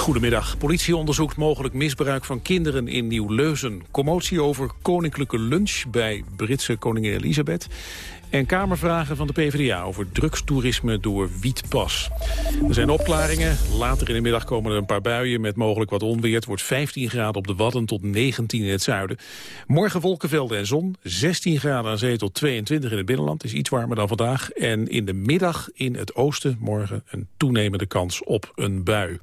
Goedemiddag. Politie onderzoekt mogelijk misbruik van kinderen in Nieuw-Leuzen. Commotie over koninklijke lunch bij Britse koningin Elisabeth. En Kamervragen van de PvdA over drugstoerisme door wietpas. Er zijn opklaringen. Later in de middag komen er een paar buien met mogelijk wat onweer. Het wordt 15 graden op de Wadden tot 19 in het zuiden. Morgen wolkenvelden en zon. 16 graden aan zee tot 22 in het binnenland. is iets warmer dan vandaag. En in de middag in het oosten morgen een toenemende kans op een bui.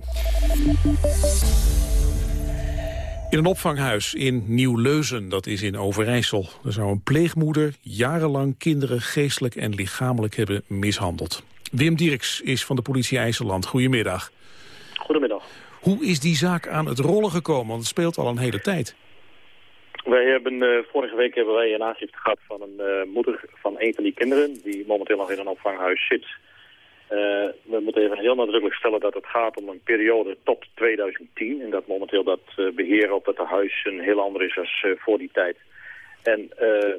In een opvanghuis in Nieuw-Leuzen, dat is in Overijssel. Er zou een pleegmoeder jarenlang kinderen geestelijk en lichamelijk hebben mishandeld. Wim Dirks is van de politie IJsseland. Goedemiddag. Goedemiddag. Hoe is die zaak aan het rollen gekomen? Want het speelt al een hele tijd. Wij hebben, uh, vorige week hebben wij een aangifte gehad van een uh, moeder van een van die kinderen... die momenteel nog in een opvanghuis zit. Uh, we moeten even heel nadrukkelijk stellen dat het gaat om een periode tot 2010. En dat momenteel dat uh, beheer op het huis een heel ander is als uh, voor die tijd. En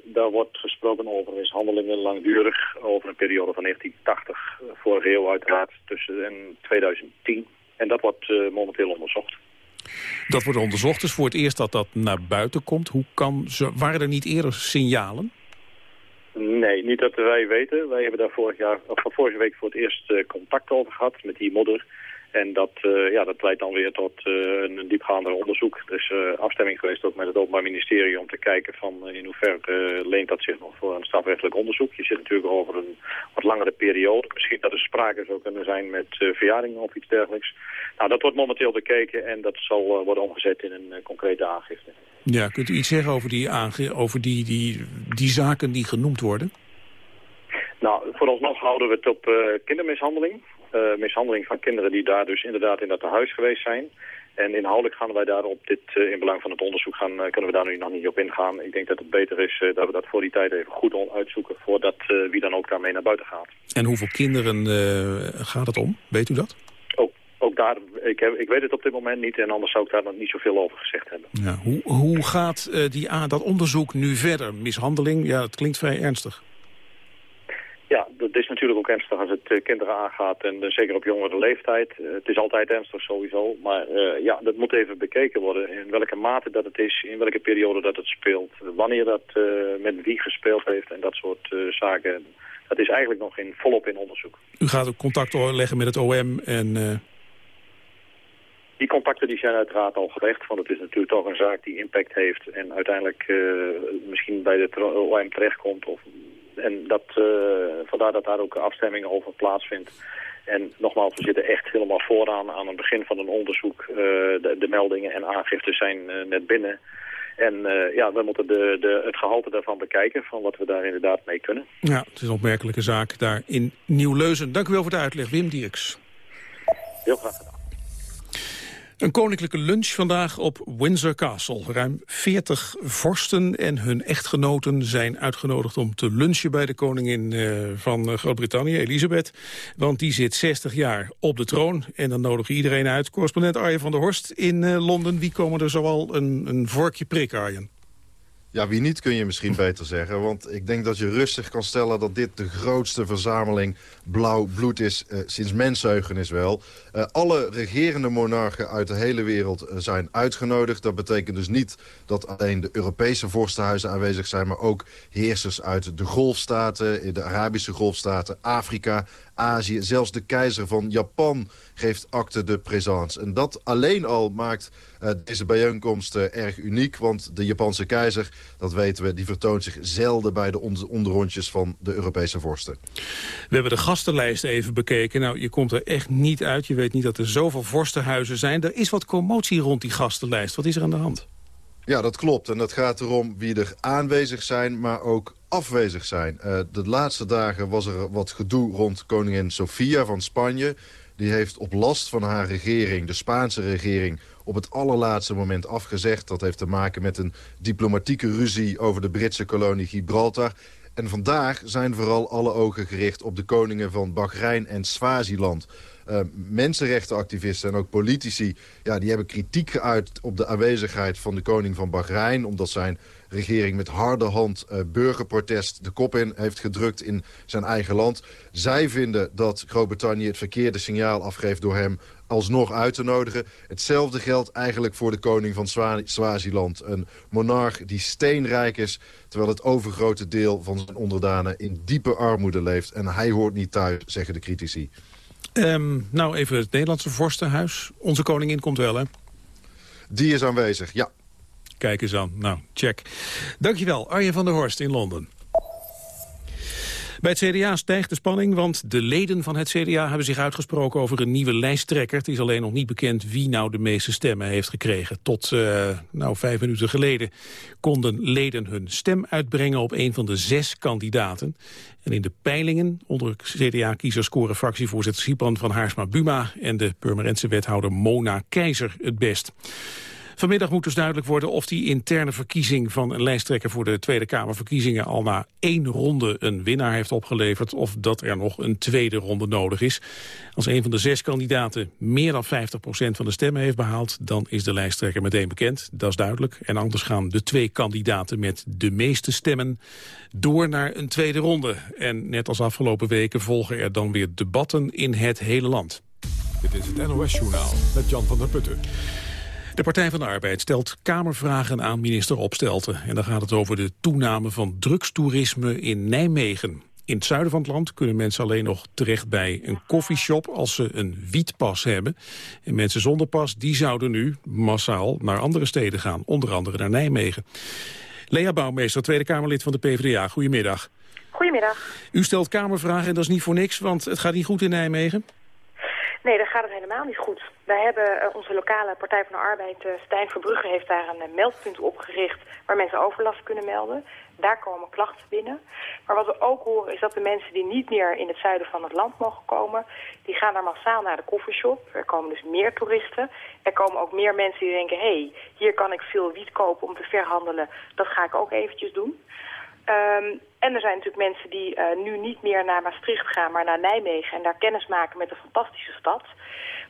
daar wordt gesproken over mishandelingen langdurig over een periode van 1980. Vorige eeuw uiteraard tussen en 2010. En dat wordt momenteel onderzocht. Dat wordt onderzocht, dus voor het eerst dat dat naar buiten komt. Hoe kan waren er niet eerder signalen? Nee, niet dat wij weten. Wij hebben daar vorig jaar, of vorige week voor het eerst uh, contact over gehad met die modder. En dat, uh, ja, dat leidt dan weer tot uh, een diepgaander onderzoek. Er is afstemming geweest ook met het Openbaar Ministerie om te kijken van in hoeverre leent dat zich nog voor een strafrechtelijk onderzoek. Je zit natuurlijk over een wat langere periode. Misschien dat er sprake zou kunnen zijn met verjaringen of iets dergelijks. Nou, dat wordt momenteel bekeken en dat zal worden omgezet in een concrete aangifte. Ja, kunt u iets zeggen over die, over die, die, die zaken die genoemd worden? Nou, vooralsnog houden we het op uh, kindermishandeling. Uh, mishandeling van kinderen die daar dus inderdaad in dat huis geweest zijn. En inhoudelijk gaan wij daar op dit, uh, in belang van het onderzoek gaan, kunnen we daar nu nog niet op ingaan. Ik denk dat het beter is dat we dat voor die tijd even goed uitzoeken voordat wie dan ook daarmee naar buiten gaat. En hoeveel kinderen gaat het om? Weet u dat? Ook daar, ik, heb, ik weet het op dit moment niet en anders zou ik daar nog niet zoveel over gezegd hebben. Ja, hoe, hoe gaat uh, die, dat onderzoek nu verder? Mishandeling, ja, dat klinkt vrij ernstig. Ja, dat is natuurlijk ook ernstig als het uh, kinderen aangaat en uh, zeker op jongere leeftijd. het is altijd ernstig sowieso, maar ja, dat moet even bekeken worden. In welke mate dat het is, in welke periode dat het speelt, wanneer dat met wie gespeeld heeft en dat soort zaken. Dat is eigenlijk nog in, volop in onderzoek. U gaat ook contact leggen met het OM en die contacten die zijn uiteraard al gelegd, want het is natuurlijk toch een zaak die impact heeft en uiteindelijk uh, misschien bij de OM terechtkomt. Of, en dat, uh, vandaar dat daar ook afstemming over plaatsvindt. En nogmaals, we zitten echt helemaal vooraan aan het begin van een onderzoek. Uh, de, de, meldingen en aangiften zijn net binnen. En ja, we moeten de, de, het gehalte daarvan bekijken, van wat we daar inderdaad mee kunnen. Ja, het is een opmerkelijke zaak daar in Nieuw-Leuzen. Dank u wel voor de uitleg, Wim Dierks. Heel graag gedaan. Een koninklijke lunch vandaag op Windsor Castle. Ruim 40 vorsten en hun echtgenoten zijn uitgenodigd om te lunchen bij de koningin uh, van eh, Groot-Brittannië, Elisabeth. Want die zit 60 jaar op de troon en dan nodig iedereen uit. Correspondent Arjen van der Horst in uh, Londen. Wie komen er zoal een, een vorkje prik, Arjen? Ja, wie niet kun je misschien beter zeggen. Want ik denk dat je rustig kan stellen dat dit de grootste verzameling blauw bloed is uh, sinds mensheugenis wel. Uh, alle regerende monarchen uit de hele wereld uh, zijn uitgenodigd. Dat betekent dus niet dat alleen de Europese vorstenhuizen aanwezig zijn... maar ook heersers uit de golfstaten, de Arabische golfstaten, Afrika, Azië. Zelfs de keizer van Japan geeft acte de présence. En dat alleen al maakt uh, deze bijeenkomst uh, erg uniek. Want de Japanse keizer, dat weten we, die vertoont zich zelden bij de on onderrondjes van de Europese vorsten. We hebben de gastenlijst even bekeken. Nou, je komt er echt niet uit. Je weet niet dat er zoveel vorstenhuizen zijn. Er is wat commotie rond die gastenlijst. Wat is er aan de hand? Ja, dat klopt. En dat gaat erom wie er aanwezig zijn, maar ook afwezig zijn. Uh, de laatste dagen was er wat gedoe rond koningin Sofia van Spanje. Die heeft op last van haar regering, de Spaanse regering... op het allerlaatste moment afgezegd. Dat heeft te maken met een diplomatieke ruzie over de Britse kolonie Gibraltar. En vandaag zijn vooral alle ogen gericht op de koningen van Bahrein en Swaziland. Uh, mensenrechtenactivisten en ook politici... Ja, die hebben kritiek geuit op de aanwezigheid van de koning van Bahrein... omdat zijn regering met harde hand uh, burgerprotest de kop in heeft gedrukt in zijn eigen land. Zij vinden dat Groot-Brittannië het verkeerde signaal afgeeft door hem alsnog uit te nodigen. Hetzelfde geldt eigenlijk voor de koning van Swaziland. Een monarch die steenrijk is, terwijl het overgrote deel van zijn onderdanen in diepe armoede leeft. En hij hoort niet thuis, zeggen de critici. Um, nou, even het Nederlandse vorstenhuis. Onze koningin komt wel, hè? Die is aanwezig, ja. Kijk eens aan. Nou, check. Dankjewel, Arjen van der Horst in Londen. Bij het CDA stijgt de spanning, want de leden van het CDA hebben zich uitgesproken over een nieuwe lijsttrekker. Het is alleen nog niet bekend wie nou de meeste stemmen heeft gekregen. Tot uh, nou, vijf minuten geleden konden leden hun stem uitbrengen op een van de zes kandidaten. En in de peilingen onder CDA-kiezers scoren fractievoorzitter Sipran van Haarsma-Buma en de Purmerendse wethouder Mona Keizer het best. Vanmiddag moet dus duidelijk worden of die interne verkiezing van een lijsttrekker voor de Tweede Kamerverkiezingen al na één ronde een winnaar heeft opgeleverd of dat er nog een tweede ronde nodig is. Als een van de zes kandidaten meer dan 50% van de stemmen heeft behaald, dan is de lijsttrekker meteen bekend. Dat is duidelijk. En anders gaan de twee kandidaten met de meeste stemmen door naar een tweede ronde. En net als afgelopen weken volgen er dan weer debatten in het hele land. Dit is het NOS Journaal met Jan van der Putten. De Partij van de Arbeid stelt Kamervragen aan minister Opstelten. En dan gaat het over de toename van drugstoerisme in Nijmegen. In het zuiden van het land kunnen mensen alleen nog terecht bij een koffieshop als ze een wietpas hebben. En mensen zonder pas, die zouden nu massaal naar andere steden gaan, onder andere naar Nijmegen. Lea Bouwmeester, Tweede Kamerlid van de PvdA, goedemiddag. Goedemiddag. U stelt Kamervragen en dat is niet voor niks, want het gaat niet goed in Nijmegen? Nee, dan gaat het helemaal niet goed. Wij hebben uh, onze lokale Partij van de Arbeid, uh, Stijn Verbrugge, heeft daar een uh, meldpunt opgericht waar mensen overlast kunnen melden. Daar komen klachten binnen. Maar wat we ook horen is dat de mensen die niet meer in het zuiden van het land mogen komen, die gaan daar massaal naar de koffieshop. Er komen dus meer toeristen. Er komen ook meer mensen die denken, hé, hey, hier kan ik veel wiet kopen om te verhandelen. Dat ga ik ook eventjes doen. Um, en er zijn natuurlijk mensen die uh, nu niet meer naar Maastricht gaan, maar naar Nijmegen en daar kennis maken met een fantastische stad.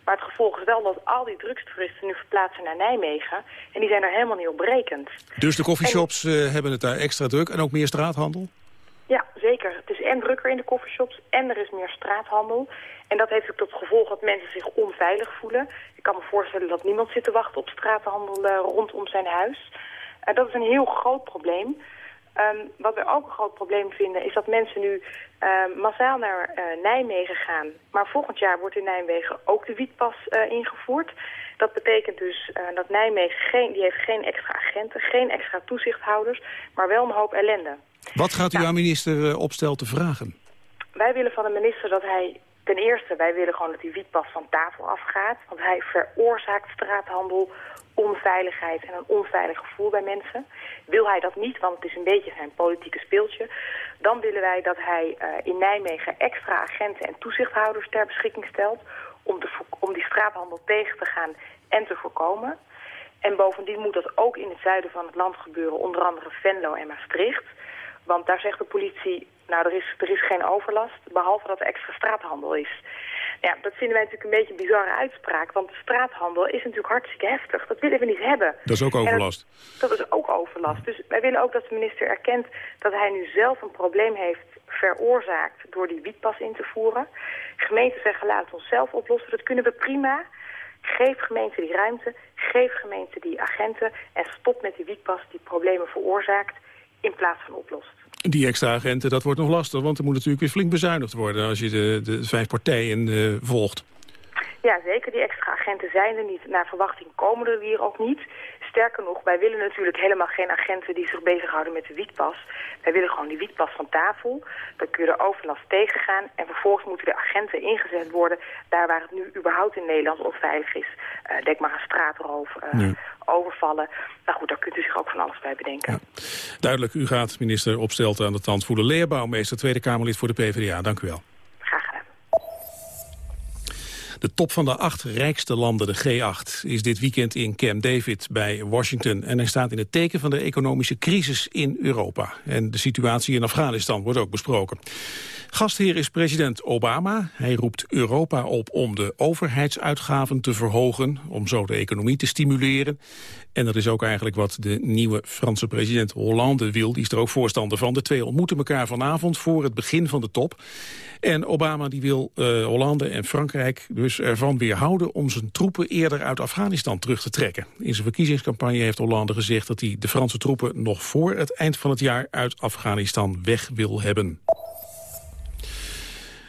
Maar het gevolg is wel dat al die drugstoeristen nu verplaatsen naar Nijmegen en die zijn er helemaal niet op berekend. Dus de coffeeshops en... uh, hebben het daar extra druk en ook meer straathandel? Ja, zeker. Het is en drukker in de coffeeshops en er is meer straathandel. En dat heeft ook tot gevolg dat mensen zich onveilig voelen. Ik kan me voorstellen dat niemand zit te wachten op straathandel uh, rondom zijn huis. Uh, dat is een heel groot probleem. Um, wat we ook een groot probleem vinden is dat mensen nu uh, massaal naar uh, Nijmegen gaan. Maar volgend jaar wordt in Nijmegen ook de wietpas uh, ingevoerd. Dat betekent dus dat Nijmegen geen, die heeft geen extra agenten, geen extra toezichthouders, maar wel een hoop ellende. Wat gaat u ja. aan minister Opstel te vragen? Wij willen van de minister dat hij ten eerste, wij willen gewoon dat die wietpas van tafel afgaat. Want hij veroorzaakt straathandel, onveiligheid en een onveilig gevoel bij mensen. Wil hij dat niet, want het is een beetje zijn politieke speeltje... dan willen wij dat hij uh, in Nijmegen extra agenten en toezichthouders ter beschikking stelt... Om, de, om die straathandel tegen te gaan en te voorkomen. En bovendien moet dat ook in het zuiden van het land gebeuren, onder andere Venlo en Maastricht... Want daar zegt de politie, nou er is, er is geen overlast, behalve dat er extra straathandel is. Ja, dat vinden wij natuurlijk een beetje een bizarre uitspraak. Want straathandel is natuurlijk hartstikke heftig. Dat willen we niet hebben. Dat is ook overlast. Dat, dat, is ook overlast. Dus wij willen ook dat de minister erkent dat hij nu zelf een probleem heeft veroorzaakt door die wietpas in te voeren. Gemeenten zeggen laat ons zelf oplossen. Dat kunnen we prima. Geef gemeenten die ruimte, geef gemeenten die agenten en stop met die wietpas die problemen veroorzaakt in plaats van oplost. Die extra agenten, dat wordt nog lastig, want er moet natuurlijk weer flink bezuinigd worden als je de, de vijf partijen uh, volgt. Ja, zeker. Die extra agenten zijn er niet. Naar verwachting komen er hier ook niet. Sterker nog, wij willen natuurlijk helemaal geen agenten die zich bezighouden met de wietpas. Wij willen gewoon die wietpas van tafel. Dan kun je de overlast tegengaan. En vervolgens moeten de agenten ingezet worden daar waar het nu überhaupt in Nederland onveilig is. Uh, denk maar aan straatroof, uh, ja. Overvallen. Nou goed, daar kunt u zich ook van alles bij bedenken. Duidelijk, u gaat minister Opstelten aan de tand voelen. Leerbouwmeester, Tweede Kamerlid voor de PvdA. Dank u wel. De top van de acht rijkste landen, de G8, is dit weekend in Camp David bij Washington. En hij staat in het teken van de economische crisis in Europa. En de situatie in Afghanistan wordt ook besproken. Gastheer is president Obama. Hij roept Europa op om de overheidsuitgaven te verhogen... om zo de economie te stimuleren. En dat is ook eigenlijk wat de nieuwe Franse president Hollande wil. Die is er ook voorstander van. De twee ontmoeten elkaar vanavond voor het begin van de top. En Obama die wil uh, Hollande en Frankrijk dus ervan weerhouden... om zijn troepen eerder uit Afghanistan terug te trekken. In zijn verkiezingscampagne heeft Hollande gezegd... dat hij de Franse troepen nog voor het eind van het jaar uit Afghanistan weg wil hebben.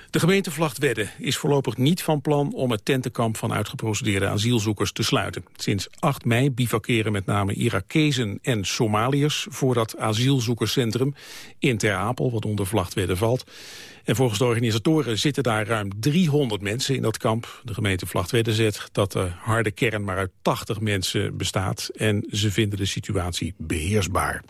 De gemeente Vlachtwedde is voorlopig niet van plan om het tentenkamp van uitgeprocedeerde asielzoekers te sluiten. Sinds 8 mei bivakeren met name Irakezen en Somaliërs voor dat asielzoekerscentrum in Ter Apel, wat onder Vlachtwedde valt. En volgens de organisatoren zitten daar ruim 300 mensen in dat kamp. De gemeente Vlachtwedde zegt dat de harde kern maar uit 80 mensen bestaat en ze vinden de situatie beheersbaar.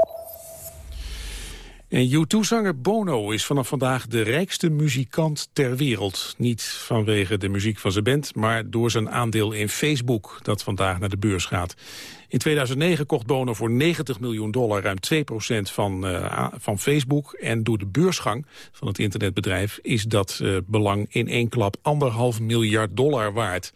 En U2-zanger Bono is vanaf vandaag de rijkste muzikant ter wereld. Niet vanwege de muziek van zijn band, maar door zijn aandeel in Facebook... dat vandaag naar de beurs gaat. In 2009 kocht Bono voor 90 miljoen dollar ruim 2% van, uh, van Facebook. En door de beursgang van het internetbedrijf is dat uh, belang in één klap anderhalf miljard dollar waard.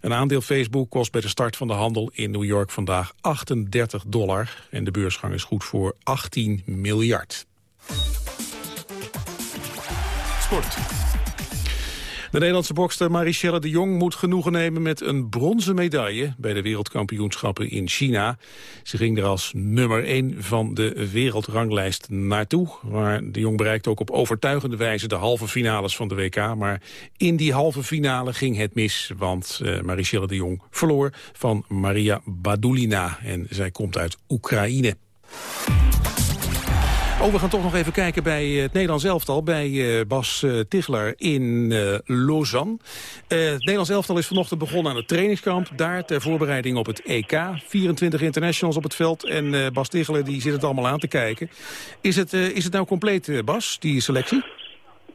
Een aandeel Facebook kost bij de start van de handel in New York vandaag 38 dollar. En de beursgang is goed voor 18 miljard. Sport. De Nederlandse bokster Marichelle de Jong moet genoegen nemen met een bronzen medaille bij de wereldkampioenschappen in China. Ze ging er als nummer 1 van de wereldranglijst naartoe. Maar de Jong bereikte ook op overtuigende wijze de halve finales van de WK. Maar in die halve finale ging het mis, want uh, Marichelle de Jong verloor van Maria Badulina. En zij komt uit Oekraïne. Oh, we gaan toch nog even kijken bij eh, het Nederlands elftal. Bij uh, Bas uh, Tichler in Lausanne. het Nederlands elftal is vanochtend begonnen aan het trainingskamp. Daar ter voorbereiding op het EK. 24 internationals op het veld. En Bas Tichler die zit het allemaal aan te kijken. Is het, is het nou compleet, Bas, die selectie?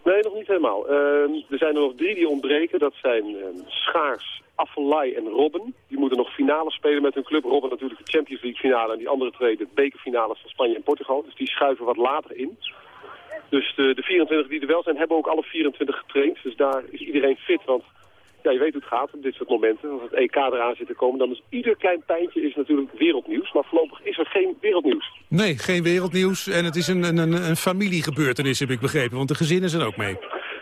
Nee, nog niet helemaal. Ehm, er zijn er nog drie die ontbreken. Dat zijn ehm, Schaars, Affelay en Robben. Die moeten nog finale spelen met hun club. Robben natuurlijk de Champions League finale en die andere twee de bekerfinales van Spanje en Portugal. Dus die schuiven wat later in. Dus de, de 24 die er wel zijn, hebben ook alle 24 getraind. Dus daar is iedereen fit, want ja, je weet hoe het gaat op dit soort momenten. Als het EK eraan zit te komen, dan is ieder klein pijntje is natuurlijk wereldnieuws. Maar voorlopig is er geen wereldnieuws. Nee, geen wereldnieuws. En het is een, een, een familiegebeurtenis, heb ik begrepen. Want de gezinnen zijn ook mee.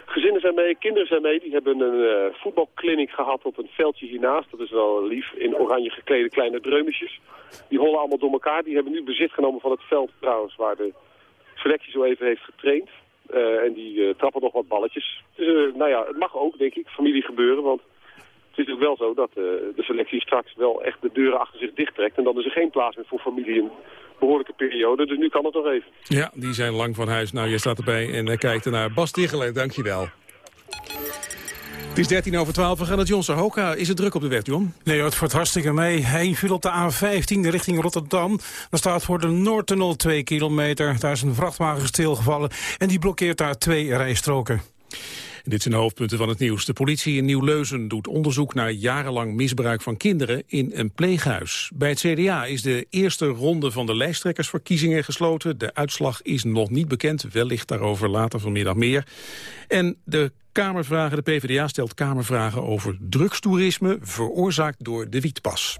Gezinnen zijn mee, kinderen zijn mee. Die hebben een uh, voetbalkliniek gehad op een veldje hiernaast. Dat is wel lief, in oranje geklede kleine dreumetjes. Die hollen allemaal door elkaar. Die hebben nu bezit genomen van het veld trouwens, waar de selectie zo even heeft getraind. Uh, en die uh, trappen nog wat balletjes. Dus uh, nou ja, het mag ook, denk ik, familie gebeuren. Want het is natuurlijk wel zo dat de selectie straks wel echt de deuren achter zich dichttrekt. En dan is er geen plaats meer voor familie in behoorlijke periode. Dus nu kan het nog even. Ja, die zijn lang van huis. Nou, je staat erbij en kijkt ernaar. Bas Tichelen, dankjewel. Het is 13 over 12. We gaan Johnson Hoka. Is het druk op de weg, John? Nee, het wordt hartstikke mee. Hij viel op de A15 richting Rotterdam. Dan staat voor de Noordtunnel 2 kilometer. Daar is een vrachtwagen stilgevallen en die blokkeert daar twee rijstroken. Dit zijn de hoofdpunten van het nieuws. De politie in Nieuw-Leuzen doet onderzoek naar jarenlang misbruik van kinderen in een pleeghuis. Bij het CDA is de eerste ronde van de lijsttrekkersverkiezingen gesloten. De uitslag is nog niet bekend, wellicht daarover later vanmiddag meer. En de Kamervragen, de PvdA stelt Kamervragen over drugstoerisme veroorzaakt door de wietpas.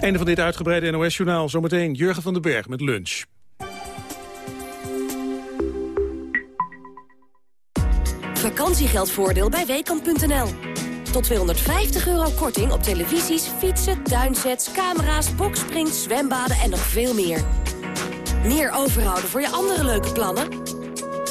Einde van dit uitgebreide NOS-journaal. Zometeen Jurgen van den Berg met lunch. Vakantiegeldvoordeel bij Weekamp.nl. Tot 250 euro korting op televisies, fietsen, tuinsets, camera's, boksprings, zwembaden en nog veel meer. Meer overhouden voor je andere leuke plannen?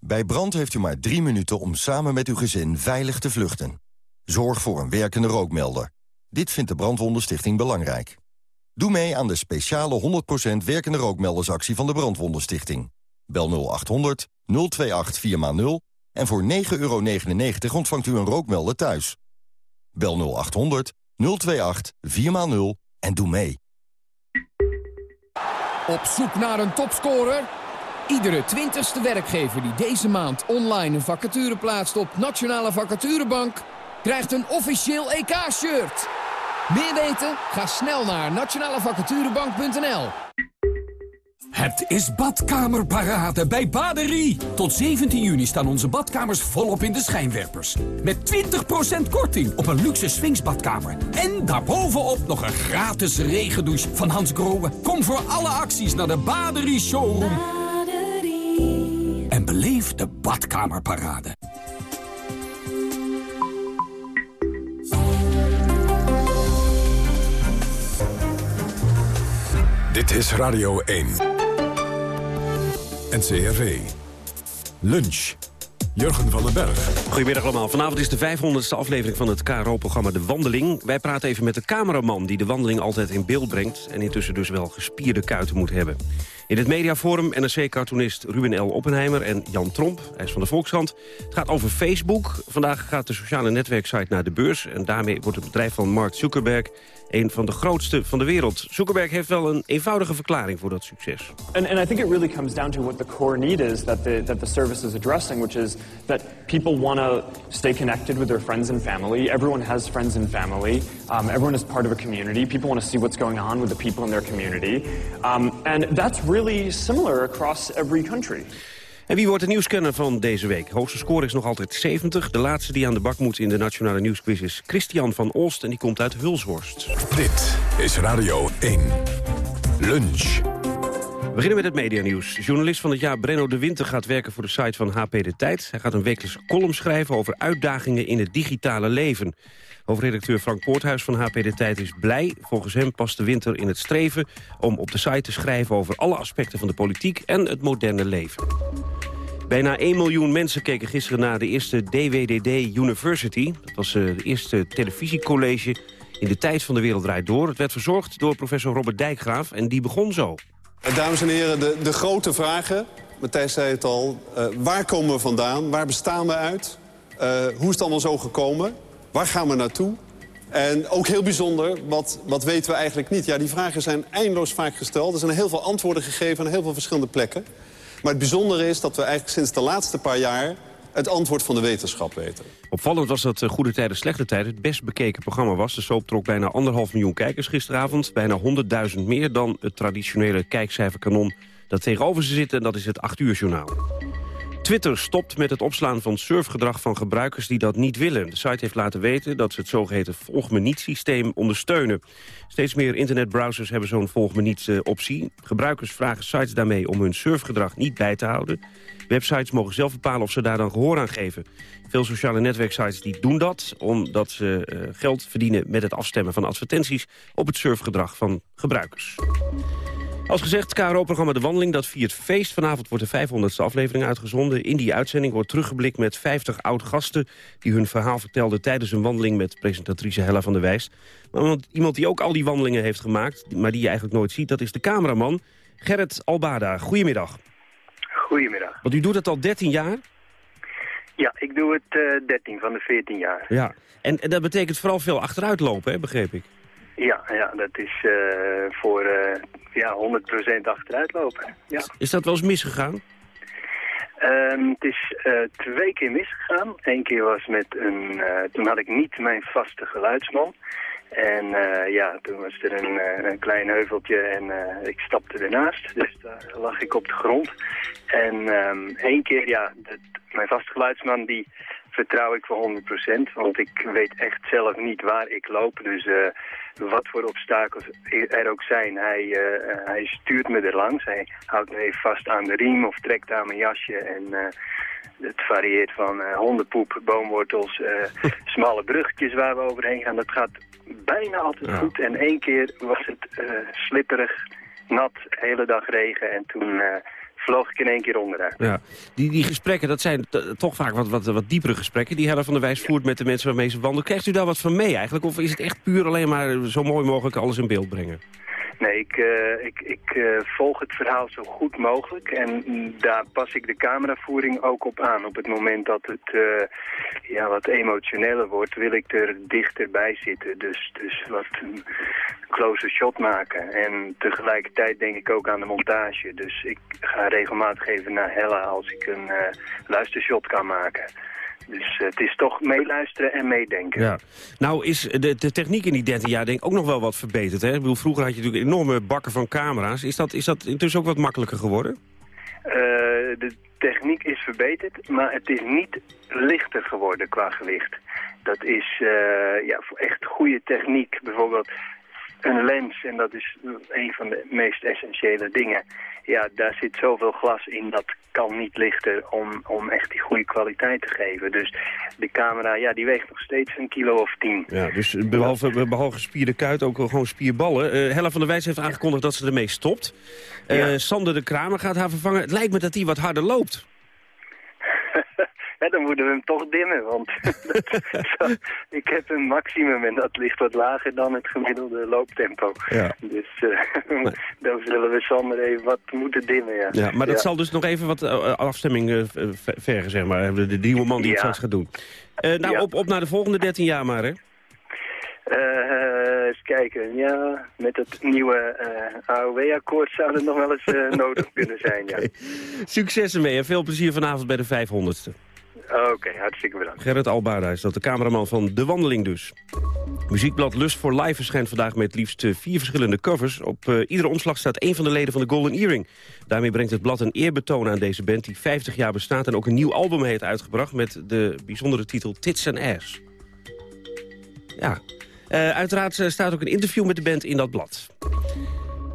Bij brand heeft u maar drie minuten om samen met uw gezin veilig te vluchten. Zorg voor een werkende rookmelder. Dit vindt de Brandwondenstichting belangrijk. Doe mee aan de speciale 100% werkende rookmeldersactie van de Brandwondenstichting. Bel 0800 028 4x0 en voor 9,99 euro ontvangt u een rookmelder thuis. Bel 0800 028 4x0 en doe mee. Op zoek naar een topscorer? Iedere twintigste werkgever die deze maand online een vacature plaatst op Nationale Vacaturebank... krijgt een officieel EK-shirt. Meer weten? Ga snel naar nationalevacaturebank.nl. Het is badkamerparade bij Baderie. Tot 17 juni staan onze badkamers volop in de schijnwerpers. Met 20% korting op een luxe swingsbadkamer. En daarbovenop nog een gratis regendouche van Hans Grohe. Kom voor alle acties naar de Baderie Showroom. Beleef de badkamerparade. Dit is Radio 1. NCRV. Lunch. Jurgen van den Berg. Goedemiddag allemaal. Vanavond is de 500ste aflevering van het KRO-programma De Wandeling. Wij praten even met de cameraman die de wandeling altijd in beeld brengt... en intussen dus wel gespierde kuiten moet hebben. In het mediaforum NRC-cartoonist Ruben L. Oppenheimer en Jan Tromp. Hij is van de Volkskrant. Het gaat over Facebook. Vandaag gaat de sociale netwerksite naar de beurs... en daarmee wordt het bedrijf van Mark Zuckerberg een van de grootste van de wereld. Zuckerberg heeft wel een eenvoudige verklaring voor dat succes. And, and I think it really comes down to what the core need is that the, that the service is addressing, which is that people want to stay connected with their friends and family. Everyone has friends and family. Um, everyone is part of a community. People want to see what's going on with the people in their community. Um, and that's really similar across every country. En wie wordt de nieuwskenner van deze week? Hoogste score is nog altijd 70. De laatste die aan de bak moet in de Nationale Nieuwsquiz is Christian van Olst... en die komt uit Hulshorst. Dit is Radio 1. Lunch. We beginnen met het medianieuws. Journalist van het jaar Brenno de Winter gaat werken voor de site van HP De Tijd. Hij gaat een wekelijkse column schrijven over uitdagingen in het digitale leven. Hoofdredacteur Frank Poorthuis van HP De Tijd is blij. Volgens hem past de winter in het streven om op de site te schrijven... over alle aspecten van de politiek en het moderne leven. Bijna 1 miljoen mensen keken gisteren naar de eerste DWDD University. Dat was uh, de eerste televisiecollege in de tijd van de wereld draait door. Het werd verzorgd door professor Robert Dijkgraaf en die begon zo. Dames en heren, de, de grote vragen. Matthijs zei het al. Uh, waar komen we vandaan? Waar bestaan we uit? Hoe is het allemaal zo gekomen? Waar gaan we naartoe? En ook heel bijzonder, wat, wat weten we eigenlijk niet? Ja, die vragen zijn eindeloos vaak gesteld. Er zijn heel veel antwoorden gegeven aan heel veel verschillende plekken. Maar het bijzondere is dat we eigenlijk sinds de laatste paar jaar het antwoord van de wetenschap weten. Opvallend was dat Goede Tijden, Slechte Tijden het best bekeken programma was. De soap trok bijna anderhalf miljoen kijkers gisteravond. Bijna 100.000 meer dan het traditionele kijkcijferkanon dat tegenover ze zit. En dat is het 8 uur journaal. Twitter stopt met het opslaan van surfgedrag van gebruikers die dat niet willen. De site heeft laten weten dat ze het zogeheten volg me niet systeem ondersteunen. Steeds meer internetbrowsers hebben zo'n volg me niet optie. Gebruikers vragen sites daarmee om hun surfgedrag niet bij te houden. Websites mogen zelf bepalen of ze daar dan gehoor aan geven. Veel sociale netwerksites die doen dat omdat ze uh, geld verdienen met het afstemmen van advertenties op het surfgedrag van gebruikers. Als gezegd, KRO-programma De Wandeling, dat viert feest. Vanavond wordt de 500ste aflevering uitgezonden. In die uitzending wordt teruggeblikt met 50 oud-gasten... die hun verhaal vertelden tijdens een wandeling met presentatrice Hella van der Wijs. Maar iemand die ook al die wandelingen heeft gemaakt... maar die je eigenlijk nooit ziet, dat is de cameraman Gerrit Albada. Goedemiddag. Goedemiddag. Want u doet het al 13 jaar? Ja, ik doe het uh, 13 van de 14 jaar. Ja, en, en dat betekent vooral veel achteruitlopen, hè, begreep ik? Ja, ja dat is uh, voor uh, ja, 100% achteruitlopen. Ja. Is dat wel eens misgegaan? Um, het is uh, twee keer misgegaan. Eén keer was met een... toen had ik niet mijn vaste geluidsman. En ja, toen was er een, een klein heuveltje en ik stapte ernaast. Dus daar lag ik op de grond. En um, één keer, ja, dat, mijn vaste geluidsman die vertrouw ik voor 100%. Want ik weet echt zelf niet waar ik loop. Dus uh, wat voor obstakels er ook zijn, hij, uh, hij stuurt me er langs. Hij houdt me even vast aan de riem of trekt aan mijn jasje. En uh, het varieert van hondenpoep, boomwortels, smalle bruggetjes waar we overheen gaan. Dat gaat bijna altijd ja. goed. En één keer was het slipperig, nat, hele dag regen. En toen vloog ik in één keer onderuit. Ja. Die, die gesprekken, dat zijn toch vaak wat, wat, wat diepere gesprekken... die Hella van der Wijs voert met de mensen waarmee ze wandelen. Krijgt u daar wat van mee eigenlijk? Of is het echt puur alleen maar zo mooi mogelijk alles in beeld brengen? Nee, ik, eh, ik, ik eh, volg het verhaal zo goed mogelijk en daar pas ik de cameravoering ook op aan. Op het moment dat het eh, ja, wat emotioneler wordt, wil ik er dichterbij zitten. Dus, dus wat een close shot maken. En tegelijkertijd denk ik ook aan de montage. Dus ik ga regelmatig even naar Hella als ik een luistershot kan maken. Dus eh, het is toch meeluisteren en meedenken. Ja. Nou is de, de techniek in die 13 jaar denk ik ook nog wel wat verbeterd. Hè? Ik bedoel, vroeger had je natuurlijk enorme bakken van camera's. Is dat, is dat intussen ook wat makkelijker geworden? Uh, de techniek is verbeterd, maar het is niet lichter geworden qua gewicht. Dat is uh, ja, voor echt goede techniek. Bijvoorbeeld een lens, en dat is een van de meest essentiële dingen. Ja, daar zit zoveel glas in, dat kan niet lichter om, om echt die goede kwaliteit te geven. Dus de camera, ja, die weegt nog steeds een kilo of tien. Ja, dus behalve, behalve spierde kuit ook gewoon spierballen. Uh, Hella van der Wijs heeft aangekondigd dat ze ermee stopt. Uh, Sander de Kramer gaat haar vervangen. Het lijkt me dat hij wat harder loopt. Dan moeten we hem toch dimmen, want ik heb een maximum en dat ligt wat lager dan het gemiddelde looptempo. Ja. Dus uh, dan zullen we Sander even wat moeten dimmen, ja. Ja, maar dat zal dus nog even wat uh, afstemming uh, vergen, zeg maar. De, de nieuwe man die het straks gaat doen. nou, op, op naar de volgende 13 jaar maar, hè? Uh, eens kijken, ja, met het nieuwe uh, AOW-akkoord zou het nog wel eens uh, nodig kunnen zijn, ja. Succes ermee en veel plezier vanavond bij de 500ste. Oké, hartstikke bedankt. Gerrit Albaarda is dat de cameraman van De Wandeling dus. Muziekblad Lust for Life verschijnt vandaag met liefst eh, vier verschillende covers. Op uh, iedere omslag staat een van de leden van de Golden Earring. Daarmee brengt het blad een eerbetoon aan deze band die 50 jaar bestaat... en ook een nieuw album heeft uitgebracht met de bijzondere titel Tits and Ass. Ja, uh, uiteraard staat ook een interview met de band in dat blad.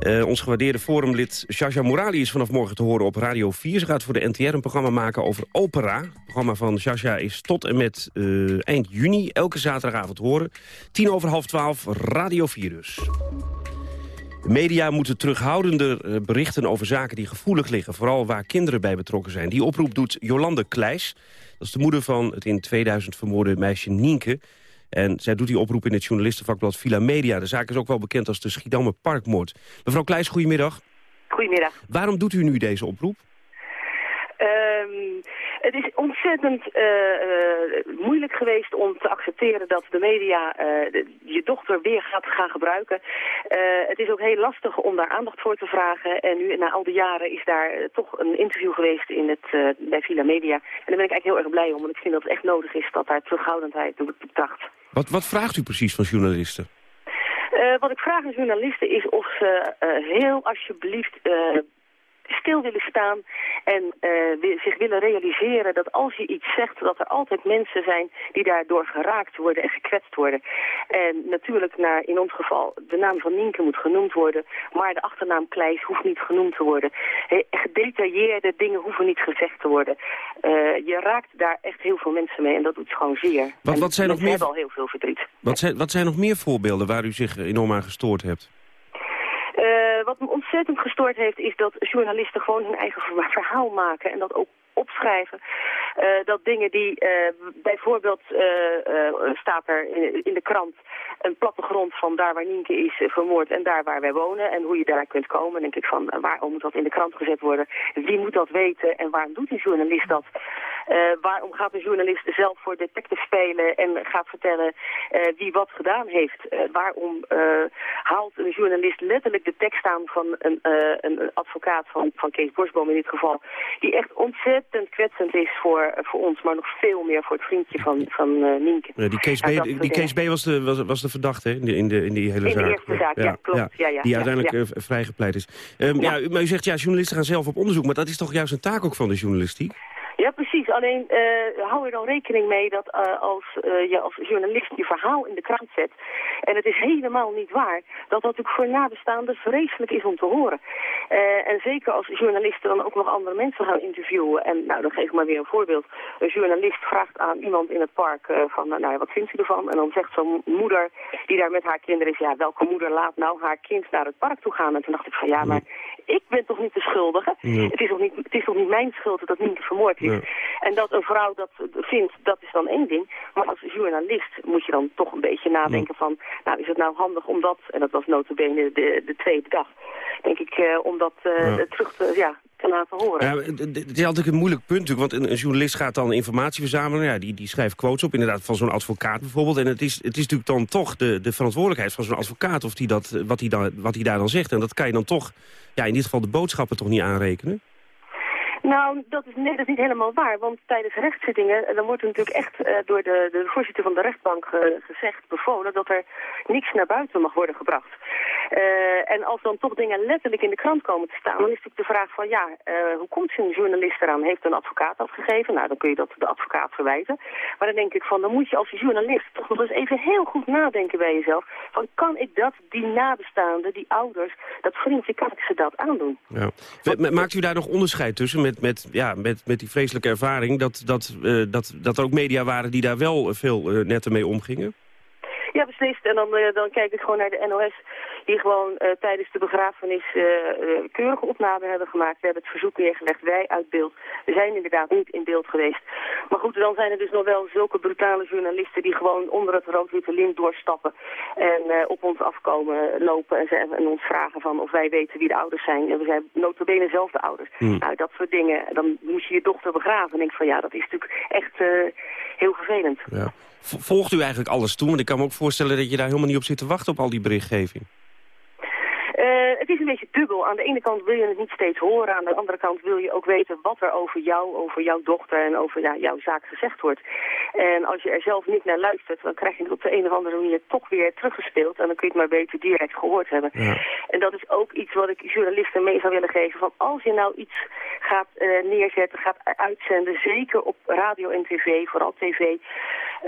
Uh, ons gewaardeerde forumlid Shasha Morali is vanaf morgen te horen op Radio 4. Ze gaat voor de NTR een programma maken over opera. Het programma van Shasha is tot en met uh, eind juni elke zaterdagavond horen. Tien over half twaalf, Radio 4 dus. De media moeten terughoudender eh, berichten over zaken die gevoelig liggen. Vooral waar kinderen bij betrokken zijn. Die oproep doet Jolande Kleis. Dat is de moeder van het in 2000 vermoorde meisje Nienke. En zij doet die oproep in het journalistenvakblad Villa Media. De zaak is ook wel bekend als de Schiedammer Parkmoord. Mevrouw Kleijs, goedemiddag. Goedemiddag. Waarom doet u nu deze oproep? Um, het is ontzettend uh, uh, moeilijk geweest om te accepteren dat de media uh, de, je dochter weer gaat gaan gebruiken. het is ook heel lastig om daar aandacht voor te vragen. En nu na al die jaren is daar toch een interview geweest in het, bij Villa Media. En daar ben ik eigenlijk heel erg blij om, want ik vind dat het echt nodig is dat daar terughoudendheid wordt betracht. Wat, wat vraagt u precies van journalisten? Uh, wat ik vraag aan journalisten is of ze uh, heel alsjeblieft uh, stil willen staan en uh, zich willen realiseren dat als je iets zegt, dat er altijd mensen zijn die daardoor geraakt worden en gekwetst worden. En natuurlijk, naar, in ons geval, de naam van Nienke moet genoemd worden, maar de achternaam Kleis hoeft niet genoemd te worden. gedetailleerde dingen hoeven niet gezegd te worden. Uh, je raakt daar echt heel veel mensen mee en dat doet gewoon zeer. Wat, wat zijn nog meer... hebben al heel veel verdriet. Wat zijn, wat zijn nog meer voorbeelden waar u zich enorm aan gestoord hebt? Uh, wat me ontzettend gestoord heeft is dat journalisten gewoon hun eigen verhaal maken en dat ook opschrijven. Uh, dat dingen die uh, bijvoorbeeld staat er in, in, de krant een plattegrond van daar waar Nienke is vermoord en daar waar wij wonen en hoe je daar kunt komen. denk ik van waarom moet dat in de krant gezet worden? Wie moet dat weten en waarom doet die journalist dat? Uh, waarom gaat een journalist zelf voor detective spelen en gaat vertellen uh, wie wat gedaan heeft? Uh, waarom haalt een journalist letterlijk de tekst aan van een, een advocaat van, van Kees Borsboom in dit geval, die echt ontzettend kwetsend is voor, voor ons, maar nog veel meer voor het vriendje van, van Nienke. Ja, die Kees B, die Kees B was, de, was, was de verdachte in, de, in, de, in die hele zaak. In de eerste zaak, ja, ja klopt. Ja, ja, die uiteindelijk vrijgepleit is. Um, ja. maar u zegt, ja, journalisten gaan zelf op onderzoek, maar dat is toch juist een taak ook van de journalistiek? Ja. Alleen uh, hou er dan rekening mee dat uh, als uh, je als journalist je verhaal in de krant zet... en het is helemaal niet waar, dat dat natuurlijk voor nabestaanden vreselijk is om te horen. en zeker als journalisten dan ook nog andere mensen gaan interviewen. En nou, dan geef ik maar weer een voorbeeld. Een journalist vraagt aan iemand in het park van, nou wat vindt u ervan? En dan zegt zo'n moeder die daar met haar kinderen is... ja, welke moeder laat nou haar kind naar het park toe gaan? En toen dacht ik van, ja, maar ik ben toch niet de schuldige? Het, is toch niet, het is toch niet mijn schuld dat Nienke vermoord is? En dat een vrouw dat vindt, dat is dan één ding. Maar als journalist moet je dan toch een beetje nadenken van... nou, is het nou handig om dat, en dat was notabene de, de tweede dag... denk ik, uh, om dat uh, ja. terug te, ja, te laten horen. Ja, het is altijd een moeilijk punt want een, journalist gaat dan informatie verzamelen. Ja, die, die schrijft quotes op, inderdaad, van zo'n advocaat bijvoorbeeld. En het is, het is natuurlijk dan toch de, de verantwoordelijkheid van zo'n advocaat... Of die dat, wat, hij dan, wat hij daar dan zegt. En dat kan je dan toch, ja, in dit geval de boodschappen toch niet aanrekenen? Nou, dat is, nee, dat is niet helemaal waar. Want tijdens rechtszittingen, dan wordt er natuurlijk echt uh, door de, de voorzitter van de rechtbank gezegd, bevolen, dat er niks naar buiten mag worden gebracht. Uh, en als dan toch dingen letterlijk in de krant komen te staan, dan is natuurlijk de vraag van, ja, hoe komt zo'n journalist eraan? Heeft een advocaat afgegeven? Nou, dan kun je dat de advocaat verwijten. Maar dan denk ik van, dan moet je als journalist toch nog eens even heel goed nadenken bij jezelf. Van, kan ik dat, die nabestaanden, die ouders, dat vriendje, kan ik ze dat aandoen? Ja. Maakt u daar nog onderscheid tussen met met, ja, met, met die vreselijke ervaring... Dat, dat, uh, dat, dat er ook media waren die daar wel veel uh, netter mee omgingen? Ja, beslist. En dan, uh, dan kijk ik gewoon naar de NOS die gewoon uh, tijdens de begrafenis uh, uh, keurige opnamen hebben gemaakt. We hebben het verzoek neergelegd, wij uit beeld. We zijn inderdaad niet in beeld geweest. Maar goed, dan zijn er dus nog wel zulke brutale journalisten die gewoon onder het rood-witte lint doorstappen en op ons afkomen lopen en, ze, en ons vragen van of wij weten wie de ouders zijn. En we zijn notabene zelf de ouders. Hmm. Nou, dat soort dingen. Dan moet je je dochter begraven. En denk van ja, dat is natuurlijk echt heel vervelend. Ja. Volgt u eigenlijk alles toe? Want ik kan me ook voorstellen dat je daar helemaal niet op zit te wachten op al die berichtgeving. Uh, het is een beetje dubbel. Aan de ene kant wil je het niet steeds horen. Aan de andere kant wil je ook weten wat er over jou, over jouw dochter en over ja, jouw zaak gezegd wordt. En als je er zelf niet naar luistert, dan krijg je het op de een of andere manier toch weer teruggespeeld. En dan kun je het maar beter direct gehoord hebben. Ja. En dat is ook iets wat ik journalisten mee zou willen geven. Van als je nou iets gaat uh, neerzetten, gaat uitzenden, zeker op radio en tv, vooral tv...